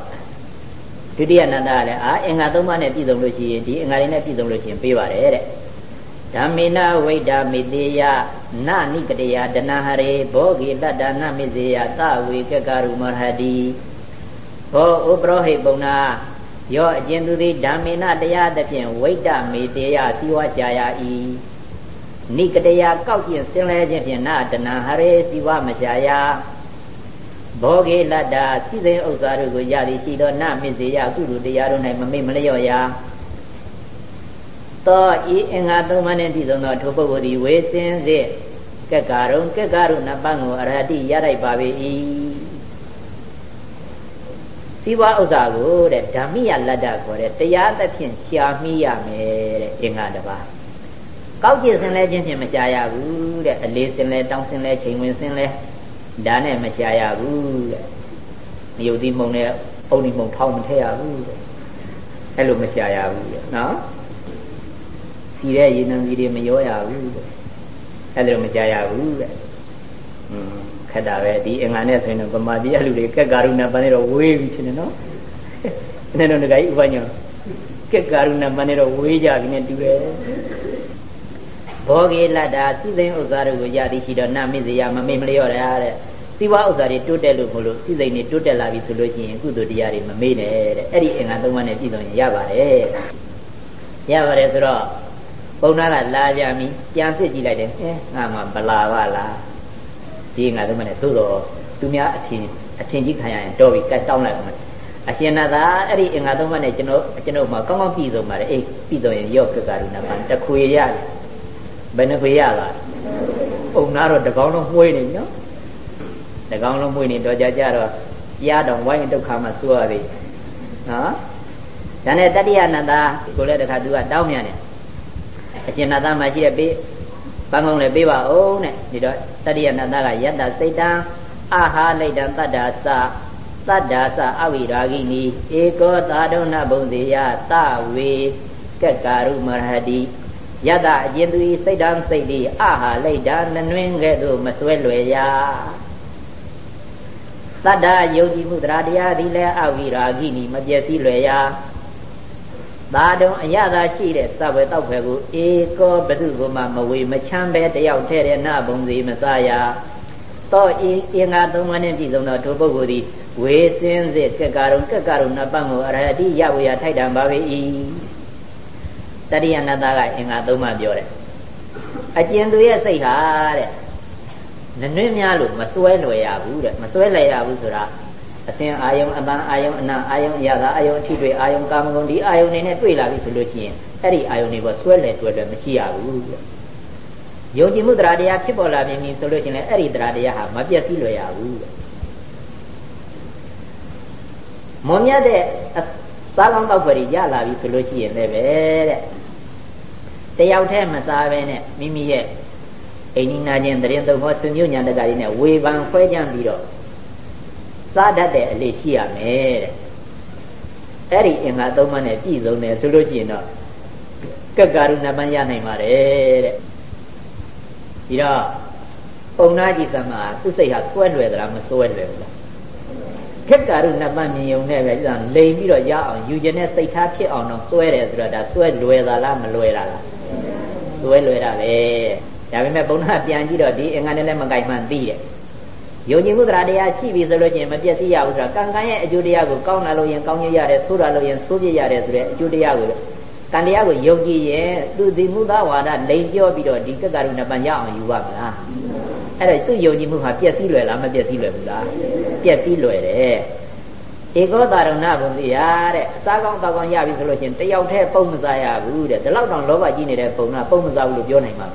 ဒုတိယနန္ဒကလည်းအာအင်္ဂါသုံးပါးနဲ့ပြည့်စုံလို့ရှိရင်ဒီအင်္ဂါတွေနဲ့ပြည့်စုံလို့ရှိရင်ပေးပါတယ်တဲ့ ဓမ္မေနဝိဒာမိတေယနနိကတယဒနာဟရေဘောဂိတတ္တနမိစေယသဝေကကရုမရဟတိဘောဥပရောဟိပုံနာယောအကျဉ်သူသည်ဓမ္မေနတရားသဖြင့်ဝိတ္တမေတေယစီဝရှာယဤနိကတယာကောက်ကျင်စင်လဲခြင်းဖြင့်နာတနာဟရေစီဝမရှာယဘောဂေလတ္တာစိစိဥစ္စာတို့ကိုရသည်ရှိသောနမစ္စေယကုသိုလ်တရားတို့၌မမေ့မလျော့ရာ သောဤအင်္ဂါသုံးပါးနှင့်ပြည့်စုံသောထိုပုဂ္ဂိုလ်သည်ဝေစင်စေကက္ကာရုံကက္ကာရုဏပန်းကိုအရဟတိရလိုက်ပါ၏စီးပွားဥစ္စာကိုတဲ့ဓမ္မိယလတ္တခေါ်တဲ့တရားသဖြင့်ရှာမိရမယ်တဲ့အင်္ဂါတစ်ပါးကောက်ကျစ်စင်လဲခြင်းဖြင့်မရှာရဘူးတဲ့အလေးစင်လဲတောင်းစင်လဲချိန်ဝင်စင်လဲဒါနဲ့မရှာရဘူးတဲ့မြုပ်သီးမုံနဲ့အုံဒီမုံထောင်းမထည့်ရဘူးတဲ့အဲ့လိုမရှာရဘူးတဲ့နော် စီတဲ့ရေနံကြီးတွေမရောရဘူးတဲ့အဲ့လိုမရှာရဘူးတဲ့อืมက်တာပဲဒီအင်္ဂါနဲ့ဆိုရင်တော့ဗမာပြည်လူတွေကက်ကာရုဏပန်းနဲ့တော့ဝေးပြီချင်းနော်နည်းနည်းတကကြီးဥပညောကက်ကာရုဏပန်းနဲ့တော့ဝေးကြပြီနဲ့တူတယ်ဘောဂေလတ္တာစိသိင်ဥစ္စာတို့ကိုရသည်ရှိတော့နမိစေယမမေ့မလျော့ရတဲ့စီဝါဥစ္စာတွေတိုးတက်လို့မလို့စိစိမ်တွေတိုးတက်လာပြီဆိုလို့ရှိရင်ကုသိုလ်တရားတွေမမေ့နဲ့တဲ့အဲ့ဒီအင်္ဂါသုံးပါးနဲ့ပြည့်စုံရင်ရပါတယ်ရပါတယ်ဆိုတော့ ပုံနာကလာကြပြီပြန်စစ်ကြည့်လိုက်တယ်အဲငါမှဗလာပါလားဒီငါတို့မနဲ့သို့တော့သူများအထင်အထင်ကြီးခံရရင်တော့ပြီးကတ်တောင်းလိုက်အောင်အရှင်နာသာအဲ့ဒီအင်္ဂါသုံးပါးနဲ့ကျွန်တော်ကျွန်တော်မှကောင်းကောင်းပြည်စုံပါတယ်အေးပြည်စုံရင်ရော့ကကရုဏာပန်တခွေရတယ်ဘယ်နှခွေရလားပုံနာတော့တကောင်းလုံးမှုေးနေနော်တကောင်းလုံးမှုေးနေတော့ကြကြတော့ရားတော်ဝိုင်းဒုက္ခမှစိုးရပြီနော်ဒါနဲ့တတိယနန္တာကိုလည်းတခါသူကတောင်းမြန်တယ် အရှင်နာသာမှာရှိတဲ့ပေးပန်းကုန်းလည်းပေးပါဦးတဲ့ဒီတော့တတိယနတကယတ္တစိတ်တံအာဟာလိတံတတ္တာသသတ္တာသအဝိရာဂိနိဧကောသာဒုဏဘုံစေယသဝေကက္ကာရုမရဟတိယတအကျဉ်သူဤစိတ်တံစိတ်ဒီအဟာလိတ်တာနနှွင်းကဲ့သို့မစွဲလွယ်ရာသတ္တယုံကြည်မှုတရားတရားသည်လည်းအဝိရာဂိနိမပြည့်စည်လွယ်ရာ သာတုံအရသာရှိတဲ့သဗ္ဗေတောက်ဖယ်ကိုဧကောဘသူကမှမဝေမချမ်းပဲတယောက်ထဲတဲ့နဘုံစီမစားရသောအင်္ဂါသုံးပါးနှင့်ပြည့်စုံသောထိုပုဂ္ဂိုလ်သည်ဝေစင်းစစ်ကက္ကာရုံကက္ကာရုံနပတ်ကိုအရဟတိရဝေယထိုက်တံပါပေ၏တရိယနာတကအင်္ဂါသုံးပါးပြောတယ်အကျဉ်သူရဲ့စိတ်ဟာတဲ့နနွင်းများလို့မစွဲလွယ်ရဘူးတဲ့မစွဲလွယ်ရဘူးဆိုတာ အသင်အာယုံအပန်းအာယုံအနံအာယုံအရာသာအာယုံအထိတွေ့အာယုံကာမဂုဏ်ဒီအာယုံတွေနဲ့တွေ့လာပြီဆိုလို့ရှိရင်အဲ့ဒီအာယုံတွေပေါ်ဆွဲလဲတွေ့တယ်မရှိရဘူးတဲ့ယုံကြည်မှုတရားတရားဖြစ်ပေါ်လာပြီဆိုလို့ရှိရင်အဲ့ဒီတရားတရားဟာမပြည့်စည်လွယ်ရဘူးတဲ့မွန်မြတ်တဲ့စားကောင်းတော့ကြရလာပြီဆိုလို့ရှိရင်လည်းပဲတဲ့တယောက်တည်းမစားဘဲနဲ့မိမိရဲ့အိမ်နီးနာချင်းတရင်သုံးဟောဆွေမျိုးညာတကာကြီးနဲ့ဝေဖန်ခွဲကြမ်းပြီးတော့ စားတတ်တဲ့အလေးရှိရမယ်တဲ့အဲ့ဒီအင်္ဂါသုံးပါးနဲ့ပြည့်စုံတယ်ဆိုလို့ရှိရင်တော့ကက္ကာရုဏပန်းရနိုင်ပါတယ်တဲ့ဒီတော့ပုံနာကြီးကမှသူ့စိတ်ဟာဆွဲလွယ်သလားမဆွဲလွယ်ဘူးလားခက်ကာရုဏပန်းမြင်ုံနဲ့ပဲကြာလိန်ပြီးတော့ရအောင်ယူခြင်းနဲ့စိတ်ထားဖြစ်အောင်တော့ဆွဲတယ်ဆိုတော့ဒါဆွဲလွယ်သလားမလွယ်တာလားဆွဲလွယ်တာပဲဒါပေမဲ့ဘုံနာပြန်ကြည့်တော့ဒီအင်္ဂါနဲ့လည်းမကြိုက်မှန်သိတယ် ယုံကြည်မှုတရားတရားရှိပြီဆိုလို့ချင်းမပြည့်စည်ရဘူးဆိုတာကံကံရဲ့အကျိုးတရားကိုကောင်းလာလို့ရင်ကောင်းရရတယ်ဆိုးလာလို့ရင်ဆိုးပြရတယ်ဆိုတဲ့အကျိုးတရားကိုကံတရားကိုယုံကြည်ရင်သူဒီမှုသားဝါဒလိန်ပြောပြီးတော့ဒီကက္ကရုဏပံရအောင်ယူပါမလားအဲ့ဒါသူယုံကြည်မှုဟာပြည့်စည်လွယ်လားမပြည့်စည်လွယ်ဘူးလားပြည့်စည်လွယ်တယ်ဧကောတာရဏဘုံစီရတဲ့အစားကောင်းတောက်ကောင်းရပြီဆိုလို့ချင်းတယောက်တည်းပုံမစားရဘူးတဲ့ဒီလောက်တောင်လောဘကြီးနေတဲ့ပုံကပုံမစားဘူးလို့ပြောနိုင်မှာ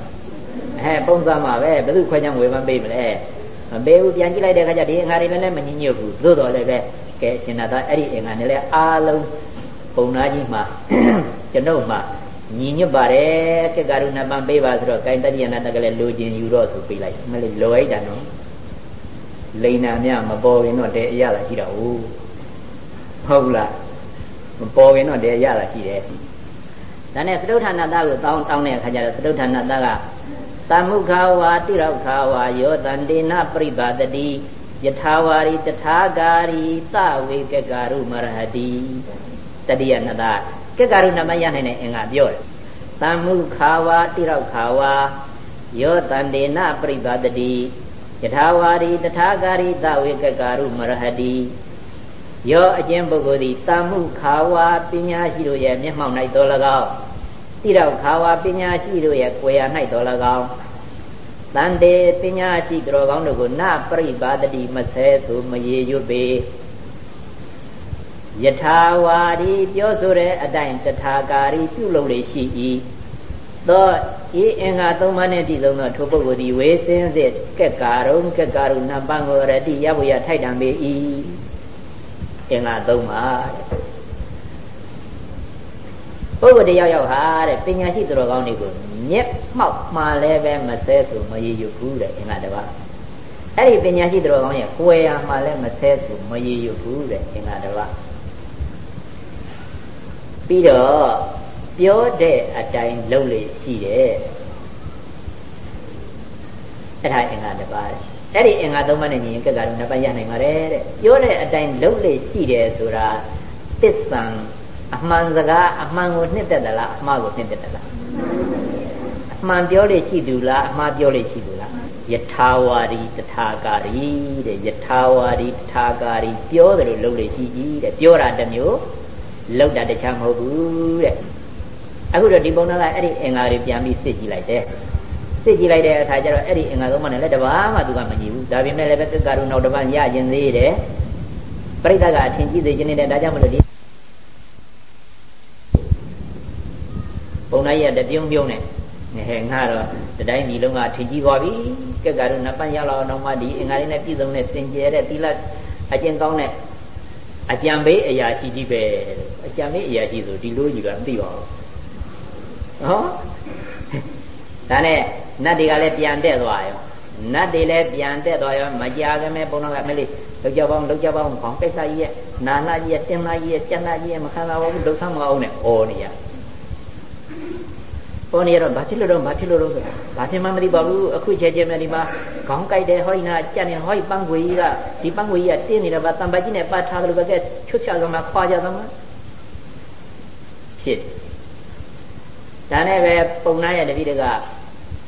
အဲပုံစားမှာပဲဘယ်သူခွဲချမ်းဝေဖန်ပေးမလဲ မပေးဘူးပြန်ကြည့်လိုက်တဲ့အခါကျဒီအင်္ဂါတွေလည်းမညညွတ်ဘူးသို့တော်လည်းပဲကဲရှင်နာသားအဲ့ဒီအင်္ဂါနဲ့လည်းအားလုံးပုံနာကြီးမှာကျွန်ုပ်မှာညီညွတ်ပါတယ်ကကရုဏပံပေးပါဆိုတော့ကိုင်တတိယနာတကလည်းလိုချင်ယူတော့ဆိုပေးလိုက်မလေးလိုလိုက်တာနော်လိန်နာမြမပေါ်ရင်တော့တဲအရသာရှိတာဟုတ်ဟုတ်လားမပေါ်ရင်တော့တဲအရသာရှိတယ်ဒါနဲ့သတုဋ္ဌာဏတကိုတောင်းတောင်းတဲ့အခါကျတော့သတုဋ္ဌာဏတက သမုခာဝါတိရောက်ခာဝါယောတန္တေနပရိပါတတိယထာဝါရီတထာဂာရီသဝေကကာရုမရဟတိတတိယနတကကာရုနမရနိုင်တဲ့အင်္ဂါပြောတယ်သမုခာဝါတိရောက်ခာဝါယောတန္တေနပရိပါတတိယထာဝါရီတထာဂာရီသဝေကကာရုမရဟတိယောအကျဉ်ပုဂ္ဂိုလ်သည်တာမှုခါဝါပညာရှိတို့ရဲ့မျက်မှောက်၌တော်၎င်း တိရောက်ခါဝါပညာရှိတို့ရဲ့ကိုယ်ရ၌တော်၎င်းတန်တေပညာရှိတော်ကောင်းတို့ကိုနပရိပါဒတိမဆဲသူမရေရွတ်ပေယထာဝါဒီပြောဆိုတဲ့အတိုင်းတထာကာရီပြုလုပ်လေရှိ၏သောဤအင်္ဂါသုံးပါးနှင့်တည်ဆုံးသောထိုပုဂ္ဂိုလ်သည်ဝေစင်းစစ်ကက်ကာရုံကက်ကာရုနံပံကိုရတိရဘုရထိုက်တံပေ၏အင်္ဂါသုံးပါတဲ့ ပုဂ္ဂိုလ်တယောက်ယောက်ဟာတဲ့ပညာရှိသူတော်ကောင်းတွေကိုမျက်မှောက်မှလည်းပဲမဆဲဆိုမရည်ရွဘူးတဲ့အင်္ဂါတစ်ပါးအဲ့ဒီပညာရှိသူတော်ကောင်းရဲ့ကိုယ်ရာမှလည်းမဆဲဆိုမရည်ရွဘူးတဲ့အင်္ဂါတစ်ပါးပြီးတော့ပြောတဲ့အတိုင်းလုပ်လေရှိတယ်အဲ့ဒါအင်္ဂါတစ်ပါးအဲ့ဒီအင်္ဂါသုံးပါးနဲ့ညီရင်ကက္ကရုနှစ်ပါးရနိုင်ပါတယ်တဲ့ပြောတဲ့အတိုင်းလုပ်လေရှိတယ်ဆိုတာတစ္ဆံ အမှန်စကားအမှန်ကိုနှစ်သက်သလားအမှားကိုနှစ်သက်သလားအမှန်ပြောလို့ရှိသူလားအမှားပြောလို့ရှိသူလားယထာဝါဒီတထာကာရီတဲ့ယထာဝါဒီတထာကာရီပြောတယ်လို့လုပ်လို့ရှိကြီးတဲ့ပြောတာတစ်မျိုးလုပ်တာတခြားမဟုတ်ဘူးတဲ့အခုတော့ဒီပုံနာကအဲ့ဒီအင်္ဂါတွေပြန်ပြီးစစ်ကြည့်လိုက်တယ်စစ်ကြည့်လိုက်တဲ့အခါကျတော့အဲ့ဒီအင်္ဂါသုံးပါးနဲ့လည်းတပါးမှသူကမကြည့်ဘူးဒါပေမဲ့လည်းပဲကက္ကရုနောက်တစ်ပါးရရင်သေးတယ်ပြိဿကအထင်ကြီးသေးခြင်းနဲ့ဒါကြောင့်မလို့ဒီ လိုက်ရတပြုံးပြုံးနဲ့ဟဲ့ငါတော့တတိုင်းဒီလုံးကထင်ကြီးသွားပြီကက်ကရုနှစ်ပတ်ရောက်လောက်တော့မှဒီအင်္ဂါလေးနဲ့ပြည့်စုံတဲ့စင်ကြယ်တဲ့သီလအကျင့်ကောင်းတဲ့အကြံပေးအရာရှိကြီးပဲအကြံပေးအရာရှိဆိုဒီလိုကြီးကမသိပါဘူးဟောဒါနဲ့နတ်တွေကလည်းပြန်တက်သွားရောနတ်တွေလည်းပြန်တက်သွားရောမကြခင်မဲ့ဘုန်းတော်ကမလေးလောက်ကြပါအောင်လောက်ကြပါအောင်ခေါင်းပိတ်စာကြီးရဲ့နာနာကြီးရဲ့တင်လာကြီးရဲ့ကြက်လာကြီးရဲ့မခံစားပါဘူးလှုပ်ဆမ်းမအောင်နဲ့အော်နေရ ပေါ်နေရတော့ဘာဖြစ်လို့တော့ဘာဖြစ်လို့တော့ဆိုတာဘာဖြစ်မှမသိပါဘူးအခုချဲချဲမြဒီမှာခေါင်းကြိုက်တယ်ဟောဤနာကြက်နေဟောဤပန်းခွေကြီးကဒီပန်းခွေကြီးကတင်းနေတာပါတံပါကြီးနဲ့ပတ်ထားလို့ပဲကချွတ်ချသွားမှာခွာကြသွားမှာဖြစ်ဒါနဲ့ပဲပုံနာရဲ့တပိတက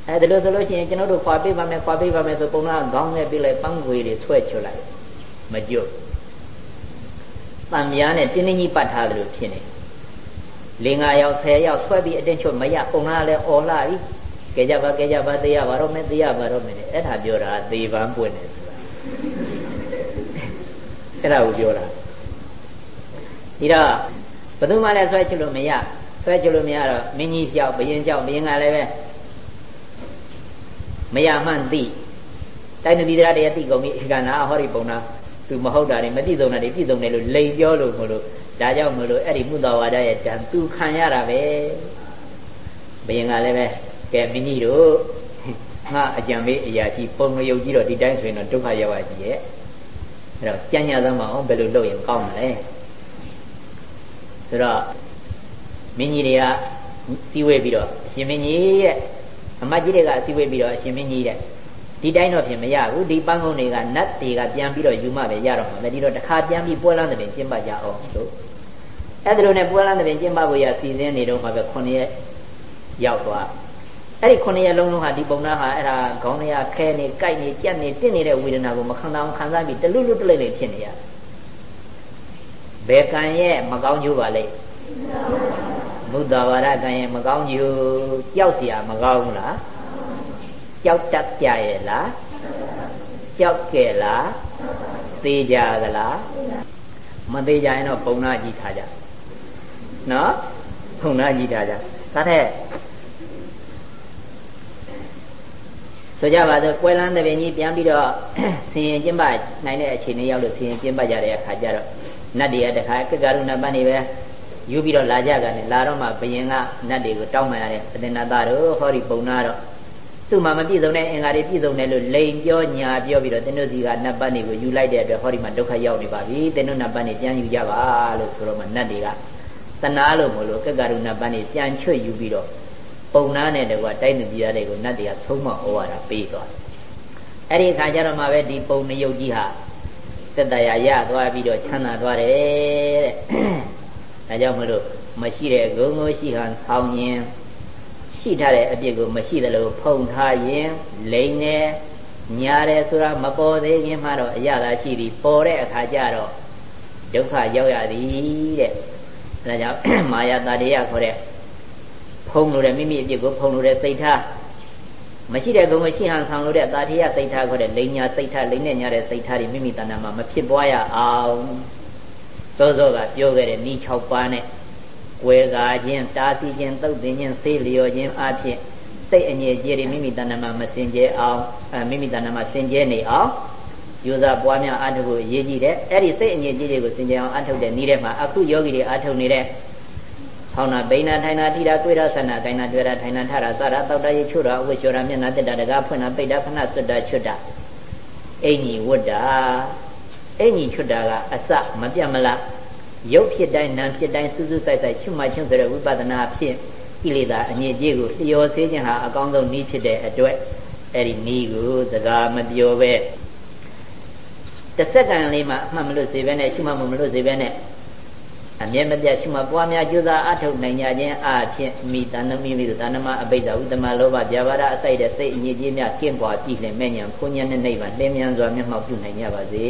အဲဒီလိုဆိုလို့ရှိရင်ကျွန်တော်တို့ခွာပေးပါမယ်ခွာပေးပါမယ်ဆိုပုံနာခေါင်းနဲ့ပြလိုက်ပန်းခွေတွေဆွဲချွတ်လိုက်မကျွတ်တံပြားနဲ့တင်းတင်းကြီးပတ်ထားတယ်လို့ဖြစ်နေတယ် ၄၅ယောက်၁၀ယောက်ဆွဲပြီးအတင်းချွတ်မရပုံလားလဲအော်လာပြီကြကြပါကြကြပါသိရပါတော့မယ်သိရပါတော့မယ်အဲ့ဒါပြောတာသေပန်းပွင့်တယ်ဆိုတာအဲ့ဒါကိုပြောတာဒီတော့ဘယ်သူမှလည်းဆွဲချွတ်လို့မရဆွဲချွတ်လို့မရတော့မင်းကြီးလျှောက်ဘရင်လျှောက်ဘရင်ကလည်းပဲမရမှန်သိတိုင်းတပိတရားတရားသိကုန်ပြီဧကနာဟောဒီပုံနာသူမဟုတ်တာတွေမပြည့်စုံတာတွေပြည့်စုံတယ်လို့လိန်ပြောလို့မလို့ ဒါကြောင့်မလို့အဲ့ဒီမှုတော်ဝါဒရဲ့တန်သူခံရတာပဲဘယင်ကလည်းပဲကဲမင်းကြီးတို့ငါအကြံပေးအရာရှိပုံမယုတ်ကြီးတော့ဒီတိုင်းဆိုရင်တော့ဒုက္ခရောက်ပါကြီးရဲ့အဲ့တော့ကြံ့ညာသမ်းမအောင်ဘယ်လိုလုပ်ရင်ကောင်းမလဲဆိုတော့မင်းကြီးတွေကစီးဝေးပြီးတော့အရှင်မင်းကြီးရဲ့အမတ်ကြီးတွေကစီးဝေးပြီးတော့အရှင်မင်းကြီးတဲ့ဒီတိုင်းတော့ဖြစ်မရဘူးဒီပန်းကုန်းတွေကနတ်တွေကပြန်ပြီးတော့ယူမှပဲရတော့မှာဒီတော့တစ်ခါပြန်ပြီးပွဲလန်းတဲ့ကျင်းပကြအောင်ဆို အဲ့ဒါလိုနဲ့ပွဲလန်းတဲ့ပြင်ကျင်းပဖို့ရစီစဉ်နေတော့မှာပဲ9ရက်ရောက်သွားအဲ့ဒီ9ရက်လုံးလုံးဟာဒီပုံနာဟာအဲ့ဒါခေါင်းရခဲနေကြိုက်နေကြက်နေတင့်နေတဲ့ဝေဒနာကိုမခံတောင်ခံစားပြီးတလူလူတလိမ့်လိမ့်ဖြစ်နေရဘယ်ကံရဲ့မကောင်းကျိုးပါလဲဘုဒ္ဓဘာရကံရဲ့မကောင်းကျိုးကြောက်စရာမကောင်းလားကြောက်တတ်ကြရဲ့လားကြောက်ကြလားသေးကြသလားမသေးကြရင်တော့ပုံနာကြီးထားကြ နော်ပုံနာကြည့်ထားကြဒါတဲ့ဆိုကြပါစို့ကွယ်လန်းတဲ့ပင်ကြီးပြန်ပြီးတော့ဆင်ရင်ကျင်းပနိုင်တဲ့အခြေအနေရောက်လို့ဆင်ရင်ကျင်းပကြတဲ့အခါကျတော့နတ်တွေကတခါကကရုဏပန်းနေပဲယူပြီးတော့လာကြကန်လေလာတော့မှဘယင်ကနတ်တွေကိုတောင်းမှရတဲ့အတင်နာသားတို့ဟောဒီပုံနာတော့သူ့မှာမပြည့်စုံတဲ့အင်္ဂါတွေပြည့်စုံတယ်လို့လိန်ပြောညာပြောပြီးတော့သင်တို့စီကနတ်ပတ်တွေကိုယူလိုက်တဲ့အတွက်ဟောဒီမှာဒုက္ခရောက်နေပါပြီသင်တို့နတ်ပတ်တွေပြန်ယူကြပါလို့ဆိုတော့မှနတ်တွေက တနာလို့မလို့ကက္ကရုဏပန်းတွေပြန်ချွတ်ယူပြီးတော့ပုံနာနဲ့တကွာတိုက်နေပြရတယ်ကိုနတ်တွေကဆုံးမဩဝါဒပေးသွားအဲ့ဒီအခါကျတော့မှပဲဒီပုံနယုတ်ကြီးဟာတက်တရာရသွားပြီးတော့ချမ်းသာသွားတယ်တဲ့ဒါကြောင့်မလို့မရှိတဲ့ဂုံကိုရှိဟန်ဆောင်းရင်ရှိထားတဲ့အပြစ်ကိုမရှိသလိုဖုံထားရင်လိန်နေညာတယ်ဆိုတာမပေါ်သေးခင်မှတော့အရသာရှိသည်ပေါ်တဲ့အခါကျတော့ဒုက္ခရောက်ရသည်တဲ့ ဒါကြောင့်မာယာတတရားခေါ်တဲ့ဖုံလို့တဲ့မိမိအပြစ်ကိုဖုံလို့တဲ့စိတ်ထားမရှိတဲ့ကုံမရှိဟန်ဆောင်လို့တဲ့တာထေယစိတ်ထားခေါ်တဲ့လိန်ညာစိတ်ထားလိန်နဲ့ညာတဲ့စိတ်ထားတွေမိမိတဏ္ဍာမှာမဖြစ်ပွားရအောင်စောစောကပြောခဲ့တဲ့ဤ6ပါးနဲ့ဝေကာခြင်းတားဆီးခြင်းသုတ်တင်ခြင်းဆေးလျော်ခြင်းအဖြစ်စိတ်အငြိကြေတွေမိမိတဏ္ဍမှာမစင်ကြဲအောင်အဲမိမိတဏ္ဍမှာစင်ကြဲနေအောင် ယူဇာပွားများအထုပ်ကိုအရေးကြီးတယ်အဲ့ဒီစိတ်အငြိကြေတွေကိုစင်ကြဲအောင်အထုပ်တဲ့နေ့ထဲမှာအခုယောဂီတွေအထုပ်နေတဲ့ဟောင်းနာဘိနာထိုင်နာထိတာတွေ့တာဆန္နာကိုင်နာတွေ့တာထိုင်နာထတာစတာတောက်တရေချွတ်တာအဝိချောတာမျက်နာတက်တာတကားဖွင့်တာပိတ်တာခဏဆွတ်တာချွတ်တာအင်ကြီးဝတ်တာအင်ကြီးချွတ်တာကအစမပြတ်မလားရုပ်ဖြစ်တိုင်းနာမ်ဖြစ်တိုင်းစူးစူးဆိုင်ဆိုင်ချွတ်မှချွတ်ဆိုတဲ့ဝိပဿနာဖြင့်ကိလေသာအငြိအကျေးကိုလျော်စေခြင်းဟာအကောင်းဆုံးနည်းဖြစ်တဲ့အတွက်အဲ့ဒီနည်းကိုစကားမပြောပဲ တစ်စက္ကန့်လေးမှအမှတ်မလို့စေပဲနဲ့ရှုမှတ်မှုမလို့စေပဲနဲ့အမြဲမပြတ်ရှုမှတ်ပွားများကြိုးစားအထောက်နိုင်ကြခြင်းအဖြစ်မိတဏ္ဍမိမိတို့တဏ္ဍမအပိစ္ဆာဥတ္တမလောဘဗျာပါဒအစိုက်တဲ့စိတ်အငြိကြီးများကင်းပွားကြည်လင်မဲ့ညာဘုံညာနဲ့နိဗ္ဗာန်လင်းမြန်စွာမျက်မှောက်ပြုနိုင်ကြပါစေ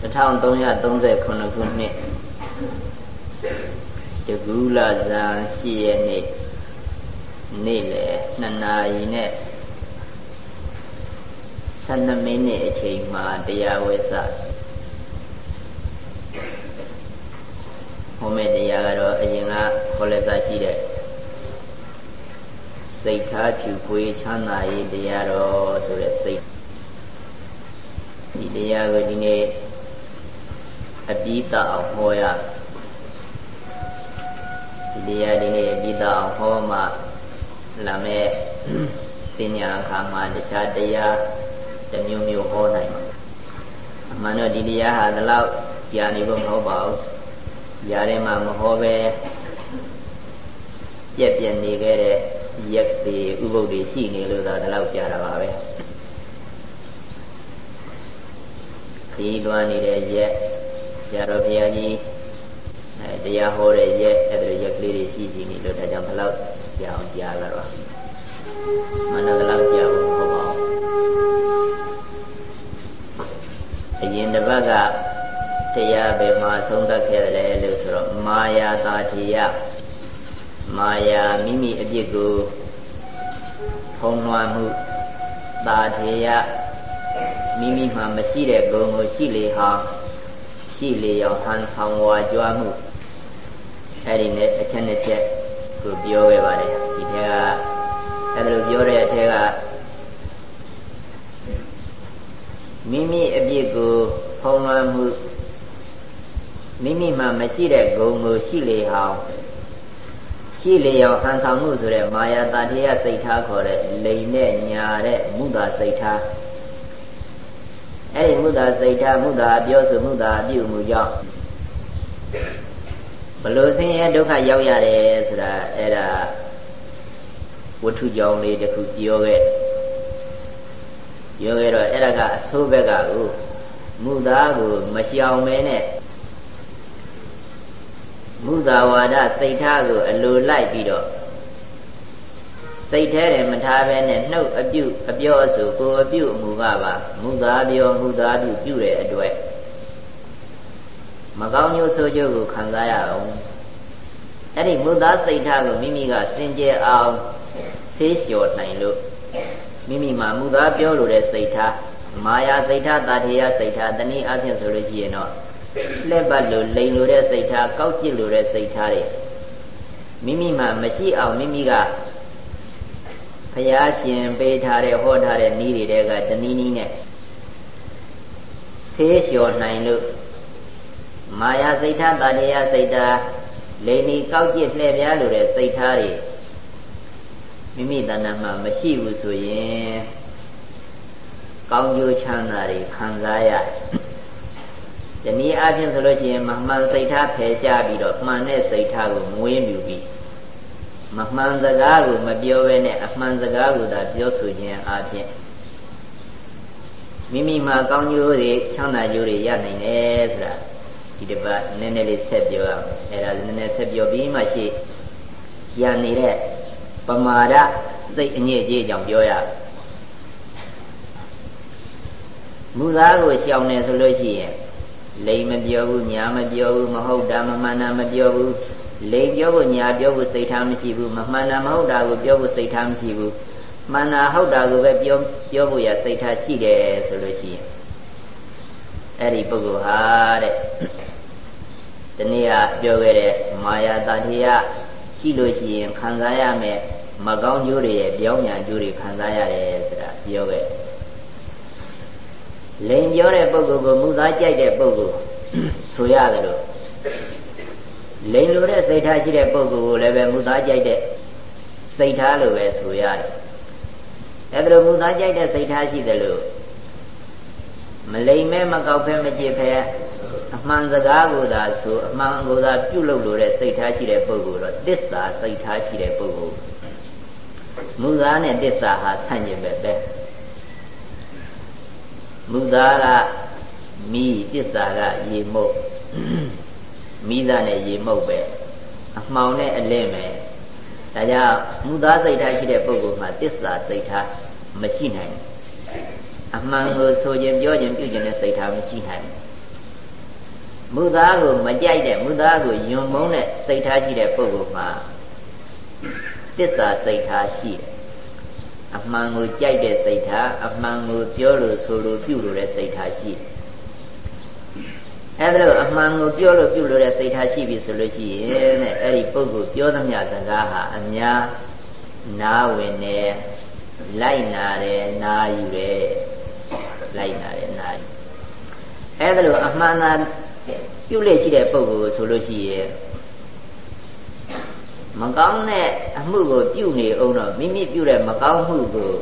1339ခုနှစ်တကူလာဇန်ရှိရဲ့နေ့ နေ့လေ2နာရီနဲ့12မိနစ်အချိန်မှာတရားဝဲစဟောမဲ့တရားကတော့အရင်ကခေါ်လက်စရှိတဲ့စိတ်ထားဖြူခွေးချမ်းသာရေးတရားတော်ဆိုတဲ့စိတ်ဒီတရားကိုဒီနေ့အပြီးတအောင်ဟောရဒီတရားဒီနေ့ပြီးတော့အောင်ဟောမှ လာမဲ့ပညာအခါမှာတခြားတရားတစ်မျိုးမျိုးဟောနိုင်မှာအမှန်တော့ဒီတရားဟာဒီလောက်ကြာနေဖို့မဟုတ်ပါဘူး။ຢာထဲမှာမဟောပဲပြက်ပြက်နေခဲ့တဲ့ရက်စီဥပုပ်တွေရှိနေလို့သာဒီလောက်ကြာတာပါပဲ။ခီးသွားနေတဲ့ရက်ဆရာတော်ဘုရားကြီးအဲတရားဟောတဲ့ရက်အဲ့ဒါရက်ကလေးတွေရှိရှိနေလို့ဒါကြောင့်ဘလောက် ကြာအောင်ကြာလာတော့မနက်ကလောက်ကြာဖို့ဟုတ်ပါဘူးအရင်တစ်ပတ်ကတရားပဲမှာဆုံးသက်ခဲ့တယ်လို့ဆိုတော့မာယာတာတိယမာယာမိမိအပြစ်ကိုဖုံးလွှမ်းမှုတာထေယမိမိမှမရှိတဲ့ဂုဏ်ကိုရှိလေဟာရှိလေရောက်ဟန်ဆောင်ဝါကြွားမှုအဲ့ဒီနဲ့အချက်နှစ်ချက် ကိုပြောခဲ့ပါတယ်ဒီထဲကအဲ့ဒါလိုပြောတဲ့အထက်ကမိမိအပြစ်ကိုဖုံးလွှမ်းမှုမိမိမှမရှိတဲ့ဂုဏ်ကိုရှိလေဟောင်းရှိလေရောက်ဟန်ဆောင်မှုဆိုတဲ့မာယာတတိယစိတ်ထားခေါ်တဲ့လိန်နဲ့ညာတဲ့မုသာစိတ်ထားအဲ့ဒီမုသာစိတ်ထားမုသာပြောဆိုမုသာပြုမှုကြောင့် ဘလို့ဆင်းရဲဒုက္ခရောက်ရတယ်ဆိုတာအဲ့ဒါဝတ္ထုကြောင့်လေးတစ်ခုပြောခဲ့ပြောခဲ့တော့အဲ့ဒါကအဆိုးဘက်ကကိုမုသာကိုမရှောင်မဲနဲ့မုသာဝါဒစိတ်ထားကိုအလိုလိုက်ပြီးတော့စိတ်แท้တယ်မထားဘဲနဲ့နှုတ်အပြုတ်အပြောအဆိုကိုအပြုတ်အမူကပါမုသာပြောမုသာပြုပြုတဲ့အတွက် မကောင်းမျိုးဆိုးကျိုးကိုခံစားရအောင်အဲ့ဒီမုသာစိတ်ထားကိုမိမိကစင်ကြယ်အောင်ဆေးလျှော်နိုင်လို့မိမိမှာမုသာပြောလို့တဲ့စိတ်ထားမာယာစိတ်ထားတာထေယစိတ်ထားတနည်းအားဖြင့်ဆိုလို့ရှိရင်တော့လက်ပတ်လို့လိန်လို့တဲ့စိတ်ထားကောက်ကျစ်လို့တဲ့စိတ်ထားတွေမိမိမှာမရှိအောင်မိမိကဘုရားရှင်ပေးထားတဲ့ဟောထားတဲ့နည်းတွေကတနည်းနည်းနဲ့ဆေးလျှော်နိုင်လို့ မာယာစိတ်ထားတာထေယစိတ်ထားလိန်ဒီကောက်ကျစ်လှည့်ပြားလို့တဲ့စိတ်ထားတွေမိမိတဏ္ဍာမှာမရှိဘူးဆိုရင်ကောင်းကျိုးချမ်းသာတွေခံစားရတနည်းအားဖြင့်ဆိုလို့ရှိရင်မမှန်စိတ်ထားဖယ်ရှားပြီးတော့မှန်တဲ့စိတ်ထားကိုမွေးမြူပြီးမမှန်စကားကိုမပြောဘဲနဲ့အမှန်စကားကိုသာပြောဆိုခြင်းအားဖြင့်မိမိမှာကောင်းကျိုးတွေချမ်းသာကျိုးတွေရနိုင်တယ်ဆိုတာ ဒီတစ်ပတ်နည်းနည်းလေးဆက်ပြောရအောင်အဲ့ဒါနည်းနည်းဆက်ပြောပြီးမှရှိရနေတဲ့ပမာဒစိတ်အညစ်အကြေးကြောင့်ပြောရမူသားကိုရှောင်နေဆိုလို့ရှိရင်လိမ်မပြောဘူးညာမပြောဘူးမဟုတ်တာမမှန်တာမပြောဘူးလိမ်ပြောဖို့ညာပြောဖို့စိတ်ထားမရှိဘူးမမှန်တာမဟုတ်တာကိုပြောဖို့စိတ်ထားမရှိဘူးမှန်တာဟုတ်တာကိုပဲပြောပြောဖို့ရစိတ်ထားရှိတယ်ဆိုလို့ရှိရင်အဲ့ဒီပုဂ္ဂိုလ်ဟာတဲ့ ဒီနေ့ကပြောခဲ့တဲ့မာယာတတိယရှိလို့ရှိရင်ခံစားရမယ်မကောင်းကျိုးတွေရဲ့ပြောင်းညာကျိုးတွေခံစားရတယ်ဆိုတာပြောခဲ့လိန်ပြောတဲ့ပုဂ္ဂိုလ်ကိုမူသားကြိုက်တဲ့ပုဂ္ဂိုလ်ဆိုရတယ်လို့လိန်လိုတဲ့စိတ်ထားရှိတဲ့ပုဂ္ဂိုလ်ကိုလည်းပဲမူသားကြိုက်တဲ့စိတ်ထားလို့ပဲဆိုရတယ်အဲ့ဒါလိုမူသားကြိုက်တဲ့စိတ်ထားရှိတယ်လို့မလိမ်မဲမကောက်ဖဲမကြည့်ဖဲ အမှန်စကားကိုသာဆိုအမှန်ကိုသာပြုလုပ်လို့တဲ့စိတ်ထားရှိတဲ့ပုဂ္ဂိုလ်တော့တစ္ဆာစိတ်ထားရှိတဲ့ပုဂ္ဂိုလ်မူသားနဲ့တစ္ဆာဟာဆန့်ကျင်ပဲပဲမူသားကမိတစ္ဆာကရေမုတ်မိသားနဲ့ရေမုတ်ပဲအမှောင်နဲ့အလင့်ပဲဒါကြောင့်မူသားစိတ်ထားရှိတဲ့ပုဂ္ဂိုလ်မှာတစ္ဆာစိတ်ထားမရှိနိုင်အမှန်ကိုဆိုခြင်းပြောခြင်းပြုခြင်းနဲ့စိတ်ထားမရှိနိုင် မူသားကိုမကြိုက်တဲ့မူသားကိုယွံမုန်းတဲ့စိတ်ထားရှိတဲ့ပုဂ္ဂိုလ်မှာတစ္ဆာစိတ်ထားရှိတယ်အမှန်ကိုကြိုက်တဲ့စိတ်ထားအမှန်ကိုပြောလို့ဆိုလို့ပြုလို့တဲ့စိတ်ထားရှိတယ်အဲ့ဒါလို့အမှန်ကိုပြောလို့ပြုလို့တဲ့စိတ်ထားရှိပြီဆိုလို့ရှိရင်တဲ့အဲ့ဒီပုဂ္ဂိုလ်ပြောသမျှစကားဟာအများနားဝင်တယ်လိုက်နာတယ်နားယူတယ်လိုက်နာတယ်နားယူအဲ့ဒါလို့အမှန်သာ ပြုလို့ရှိတဲ့ပုဂ္ဂိုလ်ဆိုလို့ရှိရင်မကောင်းတဲ့အမှုကိုပြုနေအောင်တော့မိမိပြုတဲ့မကောင်းမှုကို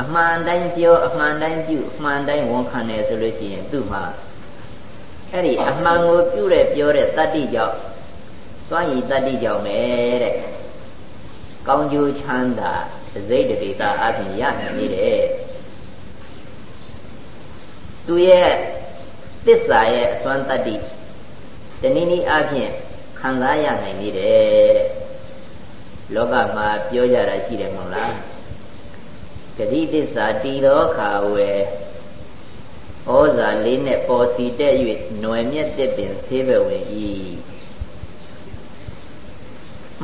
အမှန်တိုင်းပြောအမှန်တိုင်းပြုအမှန်တိုင်းဝန်ခံတယ်ဆိုလို့ရှိရင်သူ့မှာအဲ့ဒီအမှန်ကိုပြုတဲ့ပြောတဲ့တတ္တိကြောင့်စွန့်ရည်တတ္တိကြောင့်ပဲတဲ့ကောင်းကျိုးချမ်းသာစိတ်တေတာအပြင်ရနိုင်နေတယ်သူရဲ့ သစ္စာရဲ့အစွမ်းတတ္တိတနည်းနည်းအပြင်ခံစားရနိုင်နေတယ်တဲ့လောကမှာပြောကြတာရှိတယ်မဟုတ်လားဂတိသစ္စာတီတော်ခါဝယ်ဩဇာလေးနဲ့ပေါ်စီတဲ့၍ຫນွယ်မြက်တဲ့ပင်ဆေးပဲဝင်၏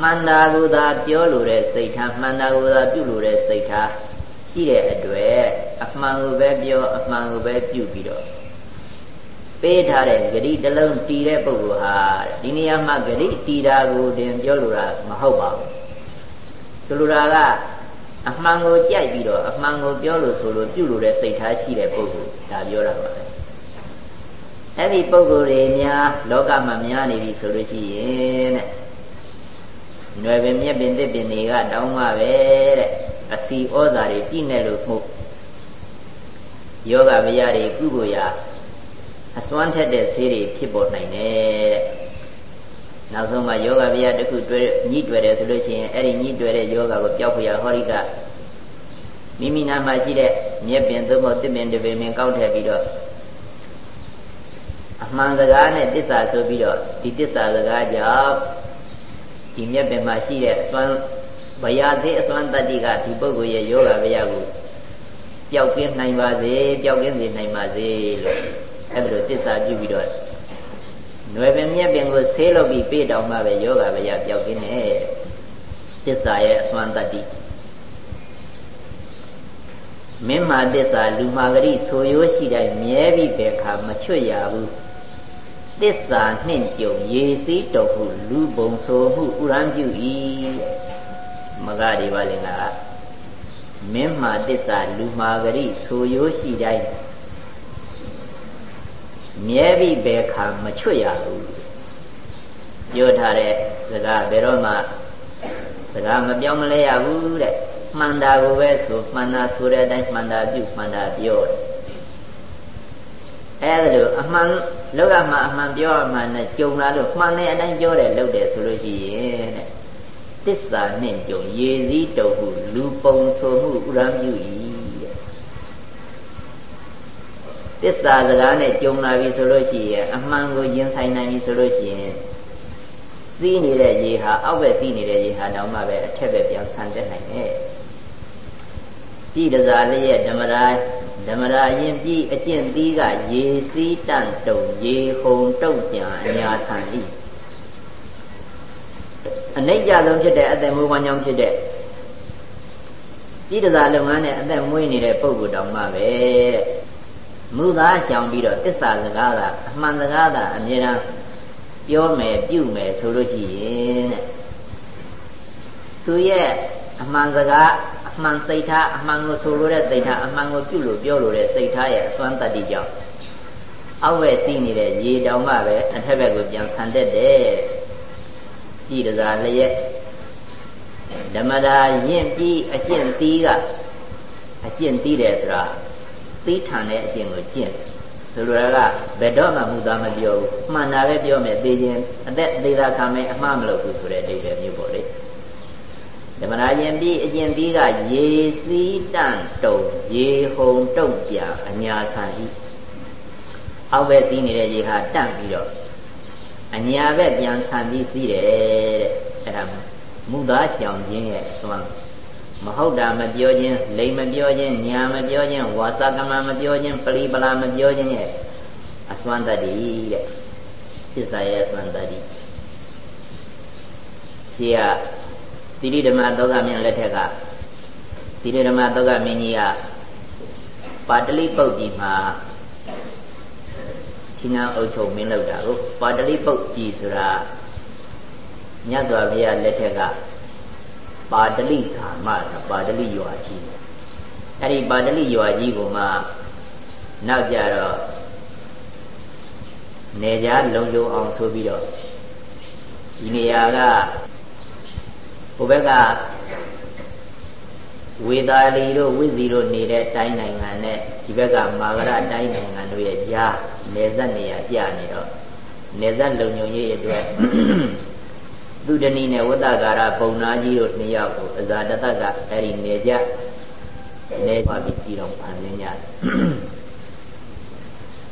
မှန်တာကိုသာပြောလို့တဲ့စိတ်ထားမှန်တာကိုသာပြုလို့တဲ့စိတ်ထားရှိတဲ့အတွက်အမှန်ကိုပဲပြောအမှန်ကိုပဲပြုပြီးတော့ ပေးထားတဲ့ဂရိတလုံးတီးတဲ့ပုဂ္ဂိုလ်ဟာဒီနေရာမှာဂရိတီးတာကိုတင်ပြောလို့တာမဟုတ်ပါဘူးဆိုလိုတာကအမှန်ကိုကြိုက်ပြီးတော့အမှန်ကိုပြောလို့ဆိုလို့ပြုလို့တဲ့စိတ်ထားရှိတဲ့ပုဂ္ဂိုလ်ဒါပြောတာပါပဲအဲ့ဒီပုဂ္ဂိုလ်တွေများလောကမှာများနေပြီဆိုလို့ရှိရင်တဲ့ຫນွယ်ပင်မြက်ပင်တစ်ပင်တွေကတောင်းမှပဲတဲ့အစီဩဇာတွေပြည့်နေလို့မှုယောဂဗျာတွေကုကိုရာ အစွမ်းထက်တဲ့ဆေးတွေဖြစ်ပေါ်နိုင်တယ်တဲ့နောက်ဆုံးမှယောဂဗျာတစ်ခုတွေ့ညှိတွေ့တယ်ဆိုလို့ရှိရင်အဲ့ဒီညှိတွေ့တဲ့ယောဂကိုပျောက်ဖွယ်ဟောရိကမိမိနာမှာရှိတဲ့မြက်ပင်သို့မဟုတ်တစ်ပင်တစ်ပင်ပင်ကောက်ထည့်ပြီးတော့အမှန်စကားနဲ့တစ္ဆာဆိုပြီးတော့ဒီတစ္ဆာစကားကြောင့်ဒီမြက်ပင်မှာရှိတဲ့အစွမ်းဗျာသေးအစွမ်းတတ္တိကဒီပုဂ္ဂိုလ်ရဲ့ယောဂဗျာကိုပျောက်ကင်းနိုင်ပါစေပျောက်ကင်းစေနိုင်ပါစေလို့ အဲ့ဒါလိုတစ္ဆာပြုပြီးတော့နွယ်ပင်မြက်ပင်ကိုဆေးလုပ်ပြီးပြေးတောင်မှပဲယောဂဗျာပျောက်ကင်းတယ်တစ္ဆာရဲ့အစွမ်းတတ္တိမင်းမာတစ္ဆာလူမာဂရိဆိုရိုးရှိတိုင်းမြဲပြီးဘယ်ခါမချွတ်ရဘူးသစ္စာနှင့်ကြုံရေစည်းတော်ဟုလူပုံဆိုမှုဥရန်ပြု၏မဂတွေပါလေငါမင်းမာတစ္ဆာလူမာဂရိဆိုရိုးရှိတိုင်း မြဲပြီးဘယ်ခါမချွတ်ရဘူးပြောထားတဲ့စကားဘယ်တော့မှစကားမပြောင်းမလဲရဘူးတဲ့မှန်တာကိုပဲဆိုမှန်တာဆိုတဲ့အတိုင်းမှန်တာပြုမှန်တာပြောတယ်အဲဒါလိုအမှန်လောကမှာအမှန်ပြောအမှန်နဲ့ကြုံလာလို့မှန်တဲ့အတိုင်းပြောတယ်လုပ်တယ်ဆိုလို့ရှိရင်တဲ့တစ္ဆာနှင့်ကြုံရေစည်းတုံဟုလူပုံဆိုမှုဥရမ်းပြု၏တဲ့ တစ္ဆာစကားနဲ့ကြုံလာပြီဆိုလို့ရှိရင်အမှန်ကိုရင်ဆိုင်နိုင်ပြီဆိုလို့ရှိရင်စီးနေတဲ့ရေဟာအောက်ဘက်စီးနေတဲ့ရေဟာတော့မှပဲအထက်ဘက်ပြန်ဆန်တက်နိုင်တယ်ပြည်တစားလေးရဲ့ဓမ္မရာဓမ္မရာရင်ပြည်အကျင့်သီးကရေစီးတန့်တုံရေဟုံတုံပြန်အညာဆန်ဤအနိစ္စလုံးဖြစ်တဲ့အသက်မွေးဝမ်းကြောင်းဖြစ်တဲ့ပြည်တစားလုပ်ငန်းနဲ့အသက်မွေးနေတဲ့ပုဂ္ဂိုလ်တောင်မှပဲတဲ့ မူသားရှောင်ပြီးတော့တစ္ဆာစကားကအမှန်စကားသာအမြဲတမ်းပြောမယ်ပြုမယ်ဆိုလို့ရှိရင်တဲ့သူရဲ့အမှန်စကားအမှန်စိတ်ထားအမှန်ကိုဆိုလိုတဲ့စိတ်ထားအမှန်ကိုပြုလို့ပြောလို့တဲ့စိတ်ထားရဲ့အစွမ်းတတ္တိကြောင့်အောက်ဝဲစီးနေတဲ့ရေတောင်မှပဲအထက်ဘက်ကိုပြန်ဆန်တက်တယ်ကြည်တစားလျက်ဓမ္မတာယင့်ပြီးအကျင့်သီးကအကျင့်သီးတယ်ဆိုတာ သီးထန်တဲ့အကျင့်ကိုကျင့်ဆိုလိုတာကဘယ်တော့မှမူသားမပြောဘူးမှန်တာပဲပြောမယ်သိချင်းအသက်သေးတာခံမယ်အမှားမလုပ်ဘူးဆိုတဲ့အဓိပ္ပာယ်မျိုးပေါ့လေဓမ္မရာယင်ပြီးအကျင့်ပြီးကရေစီးတန့်တုံရေဟုံတုတ်ပြအညာဆန်ဤအောက်ဘက်စီးနေတဲ့ရေဟာတန့်ပြီးတော့အညာဘက်ပြန်ဆန်ပြီးစီးတယ်တဲ့အဲ့ဒါမူသားရှောင်ခြင်းရဲ့အစွမ်း မဟုတ်တာမပြောခြင်းလိမ်မပြောခြင်းညာမပြောခြင်းဝါစာကမမပြောခြင်းပရိပလာမပြောခြင်းရဲ့အစွမ်းတတ္တိတဲ့သစ္စာရဲ့အစွမ်းတတ္တိရှိရသီရိဓမ္မသောကမြင့်လက်ထက်ကသီရိဓမ္မသောကမင်းကြီးကပါတလိပုတ်ကြီးမှာဌိနအုပ်ချုပ်မင်းလုပ်တာကိုပါတလိပုတ်ကြီးဆိုတာမြတ်စွာဘုရားလက်ထက်က ပါတလိခါမပါတလိရွာကြီးအဲ့ဒီပါတလိရွာကြီးကိုမှနောက်ကြတော့နေကြလုံလုံအောင်ဆိုပြီးတော့ဒီနေရာကဟိုဘက်ကဝေသာလီတို့ဝိဇီတို့နေတဲ့တိုင်းနိုင်ငံနဲ့ဒီဘက်ကမာဂရတိုင်းနိုင်ငံတို့ရဲ့ကြားနေဆက်နေရပြနေတော့နေဆက်လုံညုံရေးအတွက် သူတဏီနဲ့ဝတ္တကာရပုံနာကြီးတို့နှစ်ယောက်ကိုအဇာတတကအဲ့ဒီနေကြနေပါပြီးပြီးတော့ဖန်ဆင်းကြ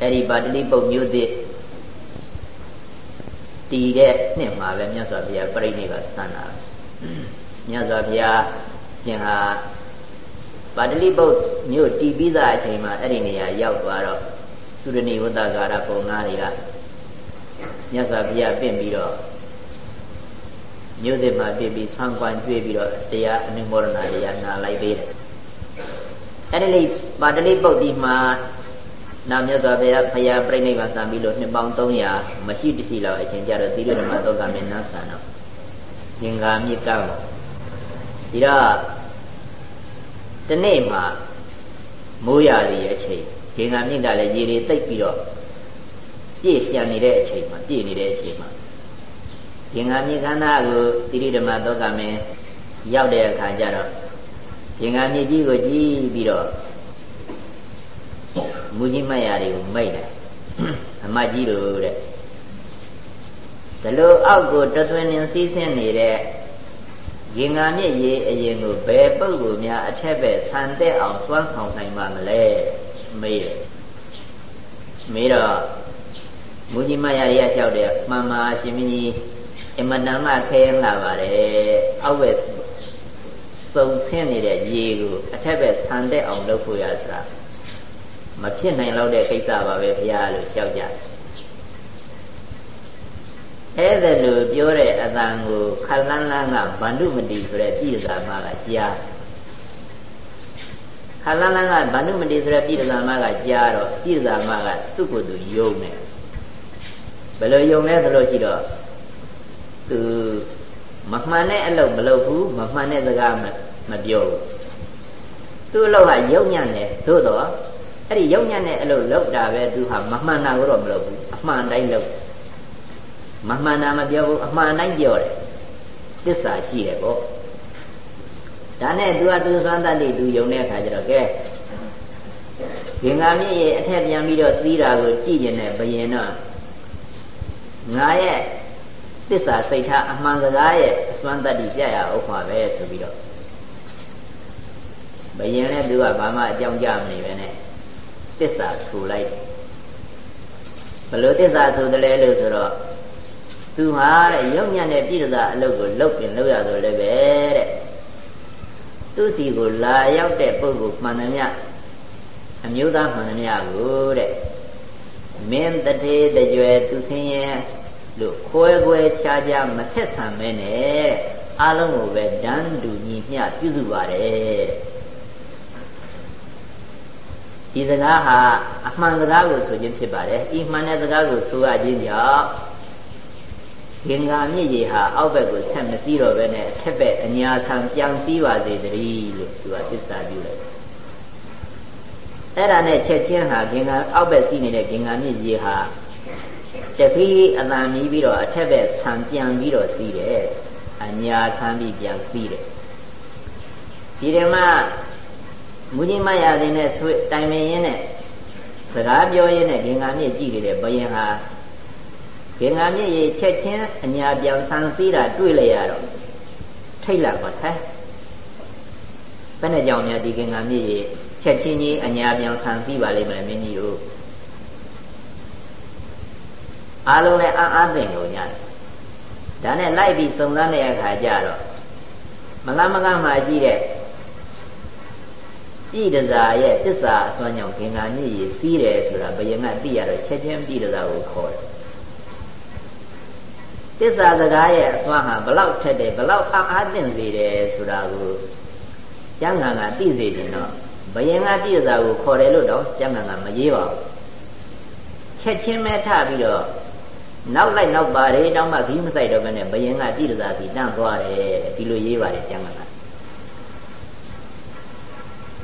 အဲ့ဒီပါတတိပုတ်မျိုးသစ်တည်တဲ့နှစ်မှာပဲမြတ်စွာဘုရားပြိဋိနိဗ္ဗာန်ဆန္ဒမြတ်စွာဘုရားရှင်ဟာပါတလိပုတ်မြို့တည်ပြီးသားအချိန်မှာအဲ့ဒီနေရာရောက်သွားတော့သူရဏီဝတ္တကာရပုံနာတွေကမြတ်စွာဘုရားပြင်ပြီးတော့ မြို့သစ်မှာပြင်ပြီးဆွမ်းကွမ်းကျွေးပြီးတော့တရားအနုမောဒနာတရားနာလိုက်သေးတယ်အဲ့ဒီလေပါတလိပုတ်ဒီမှာနာမြတ်စွာဘုရားဖရာပြိဋိဘံစံပြီးလို့နှစ်ပေါင်း300မရှိတရှိလောက်အချိန်ကြတော့သီလဓမ္မသောကမေနဆန်တော့ငင်္ဂါမြေကောက်ဒီတော့တနေ့မှာမိုးရလေအချိန်ငင်္ဂါမြင့်တာလည်းရေတွေတိတ်ပြီးတော့ပြည့်ရှံနေတဲ့အချိန်မှာပြည့်နေတဲ့အချိန်မှာ ငင်္ဂါမြေခန္ဓာကိုသီလဓမ္မသောကမေရောက်တဲ့အခါကျတော့ငင်္ဂါမြေကြီးကိုကြည့်ပြီးတော့မူကြီးမတ်ရာတွေကိုမိတ်တယ်အမတ်ကြီးတို့တဲ့ဒီလိုအောက်ကိုတသွင်းနေစီးဆင်းနေတဲ့ရင်ငါမြင့်ရေးအရင်ကိုဘယ်ပုဂ္ဂိုလ်များအထက်ပဲဆန်တဲ့အောင်စွမ်းဆောင်နိုင်ပါမလဲမေးတယ်မေးတော့မူကြီးမတ်ရာတွေကလျှောက်တယ်မှန်ပါရှင်မင်းကြီး အမတန်မှခဲလာပါတယ်အောက်ပဲစုံဆင်းနေတဲ့ရေကိုအထက်ပဲဆန်တဲ့အောင်လုပ်ဖို့ရဆိုတာမဖြစ်နိုင်တော့တဲ့ကိစ္စပါပဲဘုရားလို့ရှောက်ကြတယ်အဲ့ဒါလို့ပြောတဲ့အတန်ကိုခလန်းလန်းကဗန္ဓုမတိဆိုတဲ့ပြည်သာမကကြားခလန်းလန်းကဗန္ဓုမတိဆိုတဲ့ပြည်သာမကကြားတော့ပြည်သာမကသူ့ကိုယ်သူယုံတယ်ဘယ်လိုယုံလဲဆိုလို့ရှိတော့ သူမမှန်တဲ့အလုပ်မလုပ်ဘူးမမှန်တဲ့စကားမပြောဘူးသူ့အလုပ်ကယုံညံ့တယ်သို့တော့အဲ့ဒီယုံညံ့တဲ့အလုပ်လုပ်တာပဲသူဟာမမှန်တာကိုတော့မလုပ်ဘူးအမှန်တိုင်းလုပ်မမှန်တာမပြောဘူးအမှန်တိုင်းပြောတယ်သစ္စာရှိတယ်ပေါ့ဒါနဲ့သူကသူစွမ်းတတ်တယ်သူယုံတဲ့အခါကျတော့ကဲဂင်္ဂာမြစ်ရဲ့အထက်ပြန်ပြီးတော့စီးတာကိုကြည့်ကျင်တဲ့ဘယင်တော့ငါရဲ့ သစ္စာစိတ်ထားအမှန်စကားရဲ့အစွမ်းတတ်တယ်ပြရအောင်ပါပဲဆိုပြီးတော့ဘယင်လည်းသူကဘာမှအကြောင်းကြမနေပဲနဲ့သစ္စာဆိုလိုက်ဘလို့သစ္စာဆိုတယ်လဲလို့ဆိုတော့သူဟာတဲ့ရုပ်ညံ့တဲ့ပြည်သာအလုပ်ကိုလုပ်ပြင်လုပ်ရဆိုလည်းပဲတဲ့သူစီကိုလာရောက်တဲ့ပုဂ္ဂိုလ်မှန်သမျှအမျိုးသားမှန်သမျှကိုတဲ့မင်းတထေတကြွယ်သူဆင်းရဲ လို့ခွဲခွဲခြားခြားမဆက်ဆံမဲနဲ့အလုံးကိုပဲဒန်းတူညီမျှပြုစုပါတယ်ဒီစကားဟာအမှန်စကားကိုဆိုခြင်းဖြစ်ပါတယ်ဤမှန်တဲ့စကားကိုဆိုရခြင်းကြောင့်ဂင်္ဂာမြစ်ရေဟာအောက်ဘက်ကိုဆက်မစည်းတော့ဘဲနဲ့အထက်ဘက်အညာဆံပြန်စည်းပါစေတည်းလို့သူကသစ္စာပြုလိုက်အဲ့ဒါနဲ့ချက်ချင်းဟာဂင်္ဂာအောက်ဘက်စီးနေတဲ့ဂင်္ဂာမြစ်ရေဟာ တပီးအတန်မြည်ပြီးတော့အထက်ဘက်ဆံပြန်ပြီးတော့စီးတယ်အညာဆံပြီးပြန်စီးတယ်ဒီဓမ္မမူကြီးမရတဲ့နဲ့ဆွေတိုင်ပင်ရင်းနဲ့စကားပြောရင်းနဲ့ဂင်္ဂာမြစ်ကြည့်နေတဲ့ဘယင်ဟာဂင်္ဂာမြစ်ရေချက်ချင်းအညာပြောင်ဆန်းစည်းတာတွေ့လိုက်ရတော့ထိတ်လာပါထဲဘယ်နဲ့ကြောင့်များဒီဂင်္ဂာမြစ်ရေချက်ချင်းကြီးအညာပြောင်ဆန်းစည်းပါလိမ့်မယ်မင်းကြီးတို့ အားလုံးလည်းအာအားသိင်လို့ညာဒါနဲ့လိုက်ပြီးစုံစမ်းတဲ့အခါကျတော့မလမကမှရှိတဲ့ပြည်တစားရဲ့တစ္ဆာအစွမ်းကြောင့်ဂင်္ဂာမြစ်ရေစီးတယ်ဆိုတာဘယင်ကသိရတော့ချက်ချင်းပြည်တစားကိုခေါ်တယ်တစ္ဆာစကားရဲ့အစွမ်းဟာဘလောက်ထက်တယ်ဘလောက်အားအားသင့်စေတယ်ဆိုတာကိုကျမ်းဂန်ကသိစေတယ်တော့ဘယင်ကပြည်တစားကိုခေါ်တယ်လို့တော့ကျမ်းဂန်ကမရေးပါဘူးချက်ချင်းပဲထပြီးတော့ နောက်လိုက်နောက်ပါတယ်တောင်းမှဂီးမဆိုင်တော့ဘဲနဲ့ဘယင်ကပြည်တစားစီတန့်သွားတယ်ဒီလိုရေးပါတယ်ကျမ်းဂန်က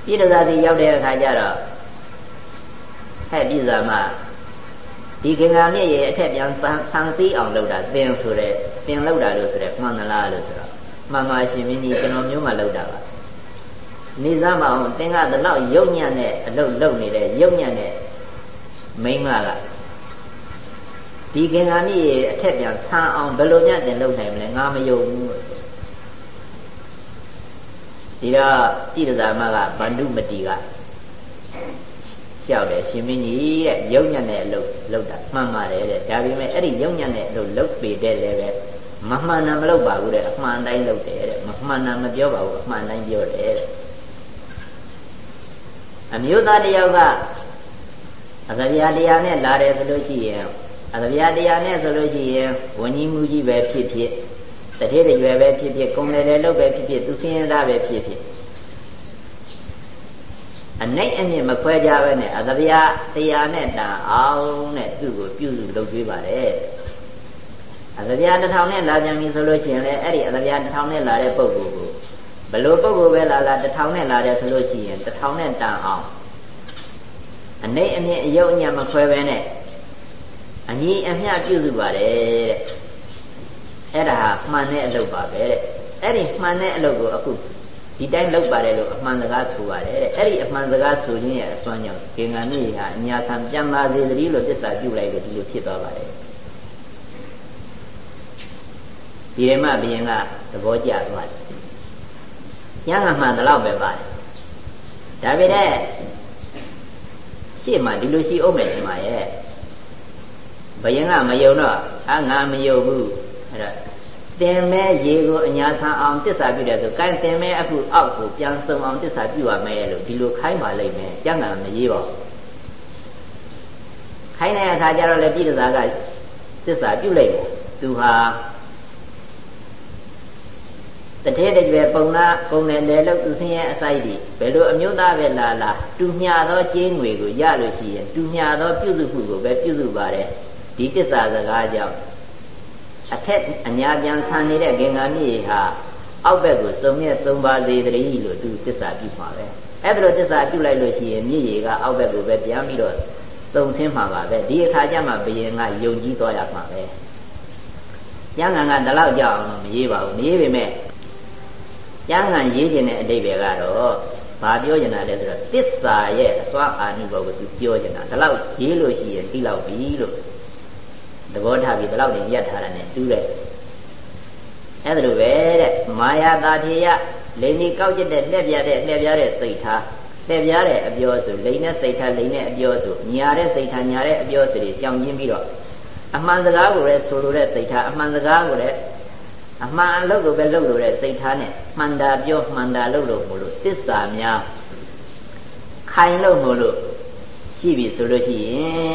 ပြည်တစားစီရောက်တဲ့အခါကျတော့ဟဲ့ပြည်စားမဒီခင်္ဃာမြစ်ရဲ့အထက်ပြန်ဆန်းစည်းအောင်လုပ်တာသင်ဆိုတဲ့သင်လုပ်တာလို့ဆိုတဲ့မှန်သလားလို့ဆိုတော့မှန်ပါရှင်မင်းကြီးကျွန်တော်မျိုးမှလောက်တာပါနေစားမအောင်သင်ကဒီလောက်ယုံညံ့တဲ့အလုပ်လုပ်နေတဲ့ယုံညံ့တဲ့မိန်းမက ဒီကင်္ဂါမြစ်အထက်ပြန်ဆန်းအောင်ဘယ်လိုများတင်လုပ်နိုင်မလဲငါမယုံဘူးဒီတော့ဣဒဇာမကဗန္ဓုမတိကလျှောက်တယ်ရှင်မင်းကြီးတဲ့ယုံညံ့တဲ့အလုပ်လုပ်တာမှန်ပါတယ်တဲ့ဒါပေမဲ့အဲ့ဒီယုံညံ့တဲ့အလုပ်လုပ်ပေတဲ့လည်းပဲမမှန်တာမလုပ်ပါဘူးတဲ့အမှန်တိုင်းလုပ်တယ်တဲ့မမှန်တာမပြောပါဘူးအမှန်တိုင်းပြောတယ်တဲ့အမျိုးသားတယောက်ကအသဗျာတရားနဲ့လာတယ်ဆိုလို့ရှိရင် အသဗျာတရားနဲ့ဆိုလို့ရှိရင်ဝဏ္ဏီမူကြီးပဲဖြစ်ဖြစ်တထေးတွေပဲဖြစ်ဖြစ်ကုံတယ်လည်းလုပ်ပဲဖြစ်ဖြစ်သူစင်းရသားပဲဖြစ်ဖြစ်အနိုင်အမြင့်မခွဲကြပဲနဲ့အသဗျာတရားနဲ့တန်အောင်နဲ့သူ့ကိုပြုစုလုပ်ပေးပါတယ်အသဗျာတစ်ထောင်နဲ့လာပြန်ပြီဆိုလို့ရှိရင်လည်းအဲ့ဒီအသဗျာတစ်ထောင်နဲ့လာတဲ့ပုံကိုဘလို့ပုံကိုပဲလာလာတစ်ထောင်နဲ့လာတယ်ဆိုလို့ရှိရင်တစ်ထောင်နဲ့တန်အောင်အနိုင်အမြင့်အယုတ်အညံမခွဲပဲနဲ့ အညီအမျှပြုစုပါတယ်တဲ့အဲ့ဒါဟာမှန်တဲ့အလုပ်ပါပဲတဲ့အဲ့ဒီမှန်တဲ့အလုပ်ကိုအခုဒီတိုင်းလုပ်ပါတယ်လို့အမှန်စကားဆိုပါတယ်တဲ့အဲ့ဒီအမှန်စကားဆိုခြင်းရဲ့အစွမ်းကြောင့်ဒေငါမိဟာအညာဆံပြန်ပါစေသတည်းလို့သစ္စာပြုလိုက်လို့ဒီလိုဖြစ်သွားပါတယ်ဒီရမဘုရင်ကသဘောကျသွားတယ်ညငါမှန်တော့ပဲပါတယ်ဒါပေမဲ့ရှေ့မှာဒီလိုရှိအောင်မယ်ဒီမှာရဲ့ ဘယင်ကမယုံတော့အာငါမယုံဘူးအဲ့တော့တင်မဲရေကိုအညာဆန်းအောင်တစ္ဆာပြုတယ်ဆိုကိုင်းတင်မဲအခုအောက်ကိုပြန်ဆုံအောင်တစ္ဆာပြုရမယ်လို့ဒီလိုခိုင်းပါလိမ့်မယ်ကျန်ကမရေးပါဘူးခိုင်းတဲ့အခါကျတော့လေပြည်တစားကတစ္ဆာပြုလိုက်တယ်သူဟာတထဲတကြွယ်ပုံနာပုံနယ်လေလို့သူဆင်းရဲအစိုက်ဒီဘယ်လိုအမျိုးသားပဲလာလာတူမြသောကျေးငွေကိုရလို့ရှိရင်တူမြသောပြုစုမှုကိုပဲပြုစုပါတယ် ဒီတစ္ဆာစကားကြောင့်အထက်အညာပြန်ဆန်နေတဲ့ဂင်္ဂာမြေဟာအောက်ဘက်ကိုစုံမြဲစုံပါစေတည်းလို့သူတစ္ဆာပြုမှာပဲအဲ့ဒါလိုတစ္ဆာပြုလိုက်လို့ရှိရင်မြေကြီးကအောက်ဘက်ကိုပဲပြန်ပြီးတော့စုံဆင်းမှာပါပဲဒီအခါကျမှဘယင်ကယုံကြည်သွားရမှာပဲကျမ်းဂန်ကဒီလောက်ကြောက်အောင်မရေးပါဘူးမရေးပေမဲ့ကျမ်းဂန်ရေးခြင်းတဲ့အတိတ်ပဲကတော့ဘာပြောကျင်တာလဲဆိုတော့တစ္ဆာရဲ့အစွမ်းအာနိဘောကိုသူပြောကျင်တာဒီလောက်ရေးလို့ရှိရင်ပြီးလောက်ပြီလို့ သဘောထားပြီးဘယ်လောက်နေရက်ထားတာ ਨੇ တူးတယ်အဲ့ဒါလိုပဲတဲ့မာယာတာထေယလိန်ဒီကောက်ကျတဲ့လက်ပြတဲ့လက်ပြတဲ့စိတ်ထားလက်ပြတဲ့အပြောဆိုလိန်နဲ့စိတ်ထားလိန်နဲ့အပြောဆိုညာတဲ့စိတ်ထားညာတဲ့အပြောဆိုတွေရှောင်ကျဉ်ပြီးတော့အမှန်စကားကိုလည်းဆိုလိုတဲ့စိတ်ထားအမှန်စကားကိုလည်းအမှန်အလုပ်ကိုပဲလုပ်လို့တဲ့စိတ်ထားနဲ့မှန်တာပြောမှန်တာလုပ်လို့မို့လို့သစ္စာများခိုင်လို့မို့လို့ရှိပြီဆိုလို့ရှိရ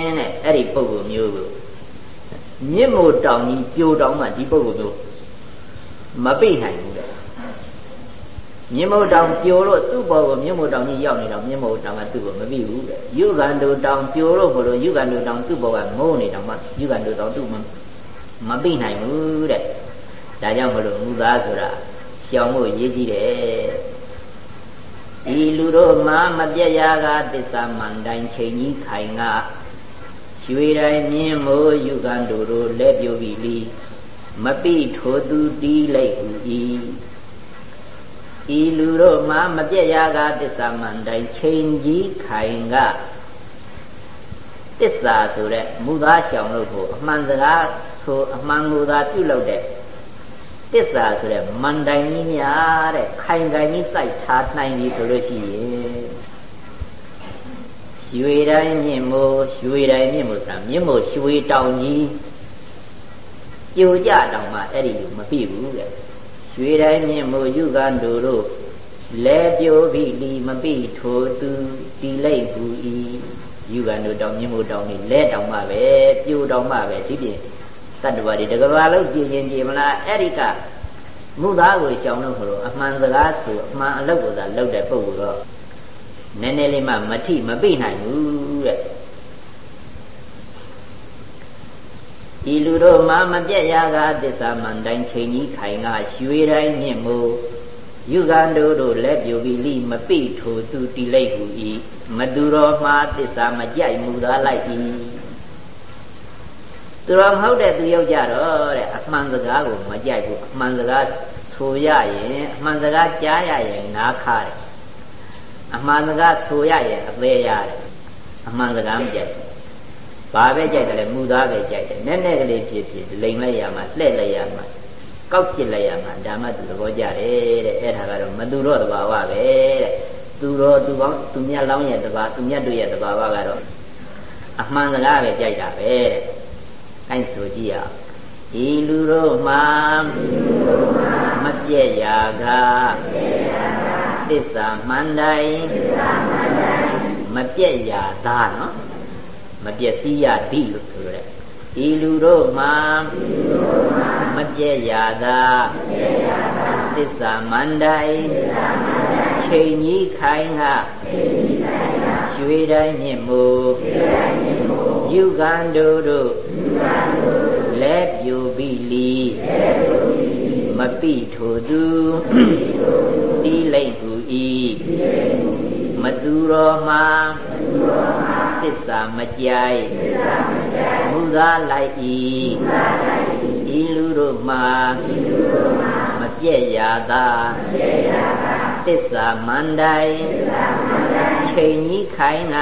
င်တဲ့အဲ့ဒီပုံကိုမျိုးကို မြင့်မို့တောင်ကြီးပြိုတောင်မှဒီပုဂ္ဂိုလ်တို့မပိတ်နိုင်ဘူးတဲ့မြင့်မို့တောင်ပြိုလို့သူ့ဘောကိုမြင့်မို့တောင်ကြီးရောက်နေတော့မြင့်မို့တောင်ကသူ့ကိုမပိဘူးတဲ့ယုဂန္တုတောင်ပြိုလို့ဘလို့ယုဂန္တုတောင်သူ့ဘောကငိုးနေတော့မှယုဂန္တုတောင်သူ့မပိနိုင်ဘူးတဲ့ဒါကြောင့်မလို့မူသားဆိုတာရှောင်ဖို့ရေးကြည့်တယ်ဤလူတို့မှာမပြတ်ရာကတစ္ဆာမန်တိုင်းချိန်ကြီးခိုင်က ရွှေတိုင်းမြင်းမိုးယုကန်တို့တို့လက်ပြုပြီလီမပိထိုသူတီးလိုက်ဟူ၏ဤလူတို့မှာမပြည့်ရာကတစ္ဆာမန်တိုင်းချိန်ကြီးခိုင်ကတစ္ဆာဆိုတဲ့မူသားရှောင်လို့ကိုအမှန်စကားဆိုအမှန်ကိုသာပြုလုပ်တဲ့တစ္ဆာဆိုတဲ့မန်တိုင်ကြီးများတဲ့ခိုင်ခိုင်ကြီးစိုက်ထားနိုင်ပြီဆိုလို့ရှိရင် ရွှေတိုင်းမြင့်မို့ရွှေတိုင်းမြင့်မို့ဆိုတာမြင့်မို့ရွှေတောင်ကြီးပြိုကြတောင်မှအဲ့ဒီလိုမပြည့်ဘူးတဲ့ရွှေတိုင်းမြင့်မို့ယုကန်တို့တို့လဲပြိုပြီလီမပြည့်ထိုသူတီလိုက်ဘူးဤယုကန်တို့တောင်မြင့်မို့တောင်นี่လဲတောင်မှပဲပြိုတောင်မှပဲဒီပြင်တတ္တဝါတွေတကဘာလုံးကြည်ရင်ကြည်မလားအဲ့ဒီကမုသားကိုရှောင်လို့ဆိုတော့အမှန်စကားဆိုအမှန်အလုပ်ကိုသာလုပ်တဲ့ပုဂ္ဂိုလ်တော့ နည်းနည်းလေးမှမထိမပိနိုင်ဘူးတဲ့ဤလူတို့မှာမပြတ်ရကသစ္စာမှန်တိုင်းချိန်ကြီးခိုင်ကရွှေတိုင်းမြင့်မို့ယုဂန္တို့တို့လက်ပြူပြီးလိမပိထိုသူတိလိုက်ဟူဤမသူတော်မှာသစ္စာမကြိုက်မူသားလိုက်ဤသူတော်မဟုတ်တဲ့သူရောက်ကြတော့တဲ့အမှန်စကားကိုမကြိုက်ဘူးအမှန်စကားဆဆိုရရင်အမှန်စကားကြားရရင်နားခါတယ် အမှန်စကားဆိုရရင်အသေးရတယ်အမှန်စကားမကြိုက်ဘူးဘာပဲကြိုက်တယ်လဲမူသားပဲကြိုက်တယ်နဲ့နဲ့ကလေးဖြစ်ဖြစ်လိန်လိုက်ရမှာလှဲ့လိုက်ရမှာကောက်ကျစ်လိုက်ရမှာဒါမှသူသဘောကျတယ်တဲ့အဲ့ဒါကတော့မသူတော့တဘာဝပဲတဲ့သူတော်သူကောင်းသူမြတ်လောင်းရဲ့တဘာသူမြတ်တို့ရဲ့တဘာဝကတော့အမှန်စကားပဲကြိုက်တာပဲတဲ့အဲဆိုကြည့်ရဒီလူတို့မှာမပြည့်ရာက သစ္စာမှန်တိုင်းမပြည့်ရာသာနော်မပြည့်စည်းရသည်လို့ဆိုရတဲ့ဒီလူတို့မှာမပြည့်ရာသာသစ္စာမှန်တိုင်းချိန်ကြီးခိုင်းဟာရွှေတိုင်းမြင့်မူယူကန်တို့တို့လဲပြူပြီလီမပိထိုသူတိလိမ့် သူဤမသူတော်မှာသစ္စာမကြိုက်မူသာလိုက်ဤဤလူတို့မှာမပြည့်ရာသာသစ္စာမန္တိုင်ချိန်ကြီးခိုင်းက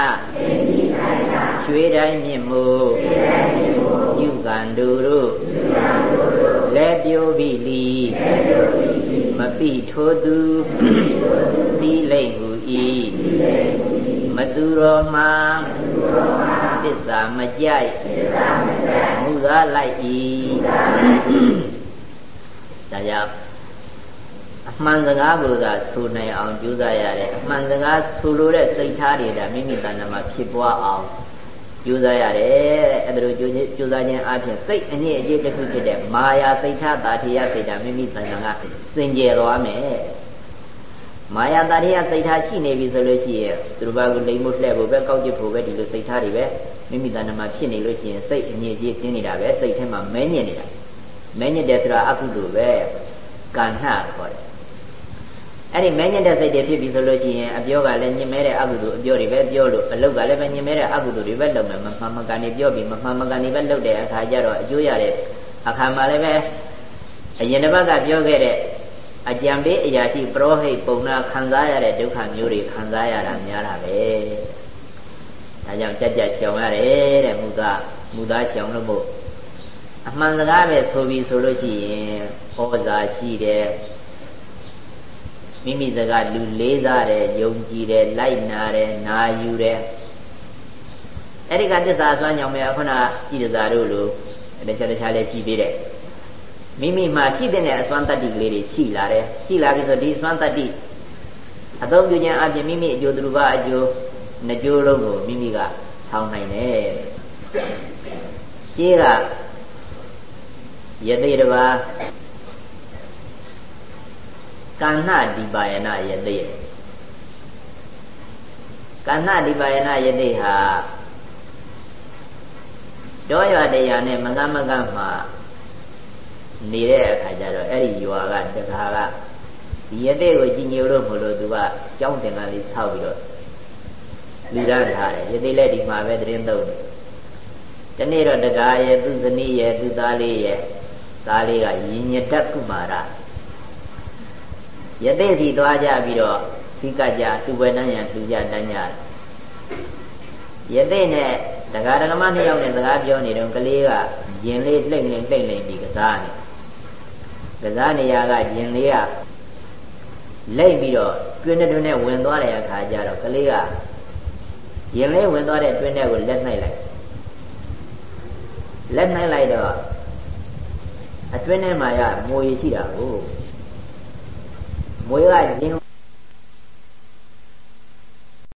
ရွှေတိုင်းမြင့်မို့ယူကန်တို့တို့လက်ပြိုးပြီလီ မပိထိုးသူသီလိမ့်ဟူဤမသူတော်မှာသစ္စာမကြိုက်မူသာလိုက်ဤဒါကြောင့်အမှန်စကားကိုသာဆိုနိုင်အောင်ကြိုးစားရတယ်အမှန်စကားဆိုလိုတဲ့စိတ်ထားတွေဒါမိမိတဏ္ဍာမှာဖြစ်ပွားအောင် ကြိုးစားရတယ်အဲ့ဒါလိုကြိုးကြိုးစားခြင်းအပြင်စိတ်အငြိအကျေးတစ်ခုဖြစ်တဲ့မာယာစိတ်ထားတာထရစိတ်ဓာတ်မိမိတဏ္ဍာကစင်ကြယ်သွားမယ်မာယာတာထရစိတ်ထားရှိနေပြီဆိုလို့ရှိရင်သူတို့ဘာကိုလိမ့်ဖို့လှည့်ဖို့ပဲကောက်ကျစ်ဖို့ပဲဒီလိုစိတ်ထားတွေပဲမိမိတဏ္ဍာမှာဖြစ်နေလို့ရှိရင်စိတ်အငြိအကျေးတင်းနေတာပဲစိတ်ထဲမှာမဲညစ်နေတာမဲညစ်တယ်ဆိုတာအကုသိုလ်ပဲကဏ္ဍခေါ်တယ် အဲ့ဒီမဲညက်တဲ့စိတ်တွေဖြစ်ပြီဆိုလို့ရှိရင်အပြောကလည်းညင်မဲတဲ့အကုသိုလ်အပြောတွေပဲပြောလို့အလုတ်ကလည်းပဲညင်မဲတဲ့အကုသိုလ်တွေပဲလုပ်မယ်မမှန်မကန်နေပြောပြီးမမှန်မကန်နေပဲလုပ်တဲ့အခါကျတော့အကျိုးရတဲ့အခါမှာလည်းပဲအရင်တစ်ပတ်ကပြောခဲ့တဲ့အကြံပေးအရာရှိပရောဟိတ်ပုံနာခံစားရတဲ့ဒုက္ခမျိုးတွေခံစားရတာများတာပဲဒါကြောင့်ကြက်ကြက်ရှောင်ရတယ်တဲ့မူသားမူသားရှောင်လို့မို့အမှန်စကားပဲဆိုပြီးဆိုလို့ရှိရင်ဩဇာရှိတယ် မိမိစကားလူလေးစားတယ်ယုံကြည်တယ်လိုက်နာတယ်နာယူတယ်အဲ့ဒီကသစ္စာဆွမ်းကြောင့်ပဲခုနကြည်တစားတို့လိုတခြားတခြားလည်းရှိသေးတယ်မိမိမှာရှိတဲ့အစွမ်းတတ္တိကလေးတွေရှိလာတယ်ရှိလာပြီဆိုဒီအစွမ်းတတ္တိအသုံးပြုခြင်းအပြင်မိမိအကျိုးသူဘာအကျိုးနှကြိုးလုံးကိုမိမိကဆောင်းနိုင်တယ်ရှင်းကယသိတပါ ကဏ္ဍဒီပါယနာယသိကဏ္ဍဒီပါယနာယသိဟာတောရွာတရားနဲ့မကမကမှနေတဲ့အခါကျတော့အဲ့ဒီရွာကတခါကဒီယသိကိုကြီးညိုလို့မလို့သူကကြောင်းတင်လာလေးဆောက်ပြီးတော့လူရထားတယ်ယသိလည်းဒီမှာပဲတရင်သုံးတယ်တနေ့တော့တကားရဲ့သူဇနီးရဲ့သူသားလေးရဲ့သားလေးကယဉ်ညတကုမာရ ယသိစီသွားကြပြီးတော့စီကကြသူပဲတန်းရန်သူကြတန်းကြယသိနဲ့ဒကာဒကမနှစ်ယောက်နဲ့စကားပြောနေတော့ကလေးကယင်လေးလှိမ့်လှိမ့်လှိမ့်လှိမ့်ပြီးကစားနေကစားနေရကယင်လေးကလိမ့်ပြီးတော့တွင်းနဲ့တွင်းနဲ့ဝင်သွားတဲ့အခါကျတော့ကလေးကယင်လေးဝင်သွားတဲ့တွင်းနဲ့ကိုလက်နှိုက်လိုက်လက်နှိုက်လိုက်တော့အတွင်းထဲမှာရမွေရှိတာကို မွေးကရင်း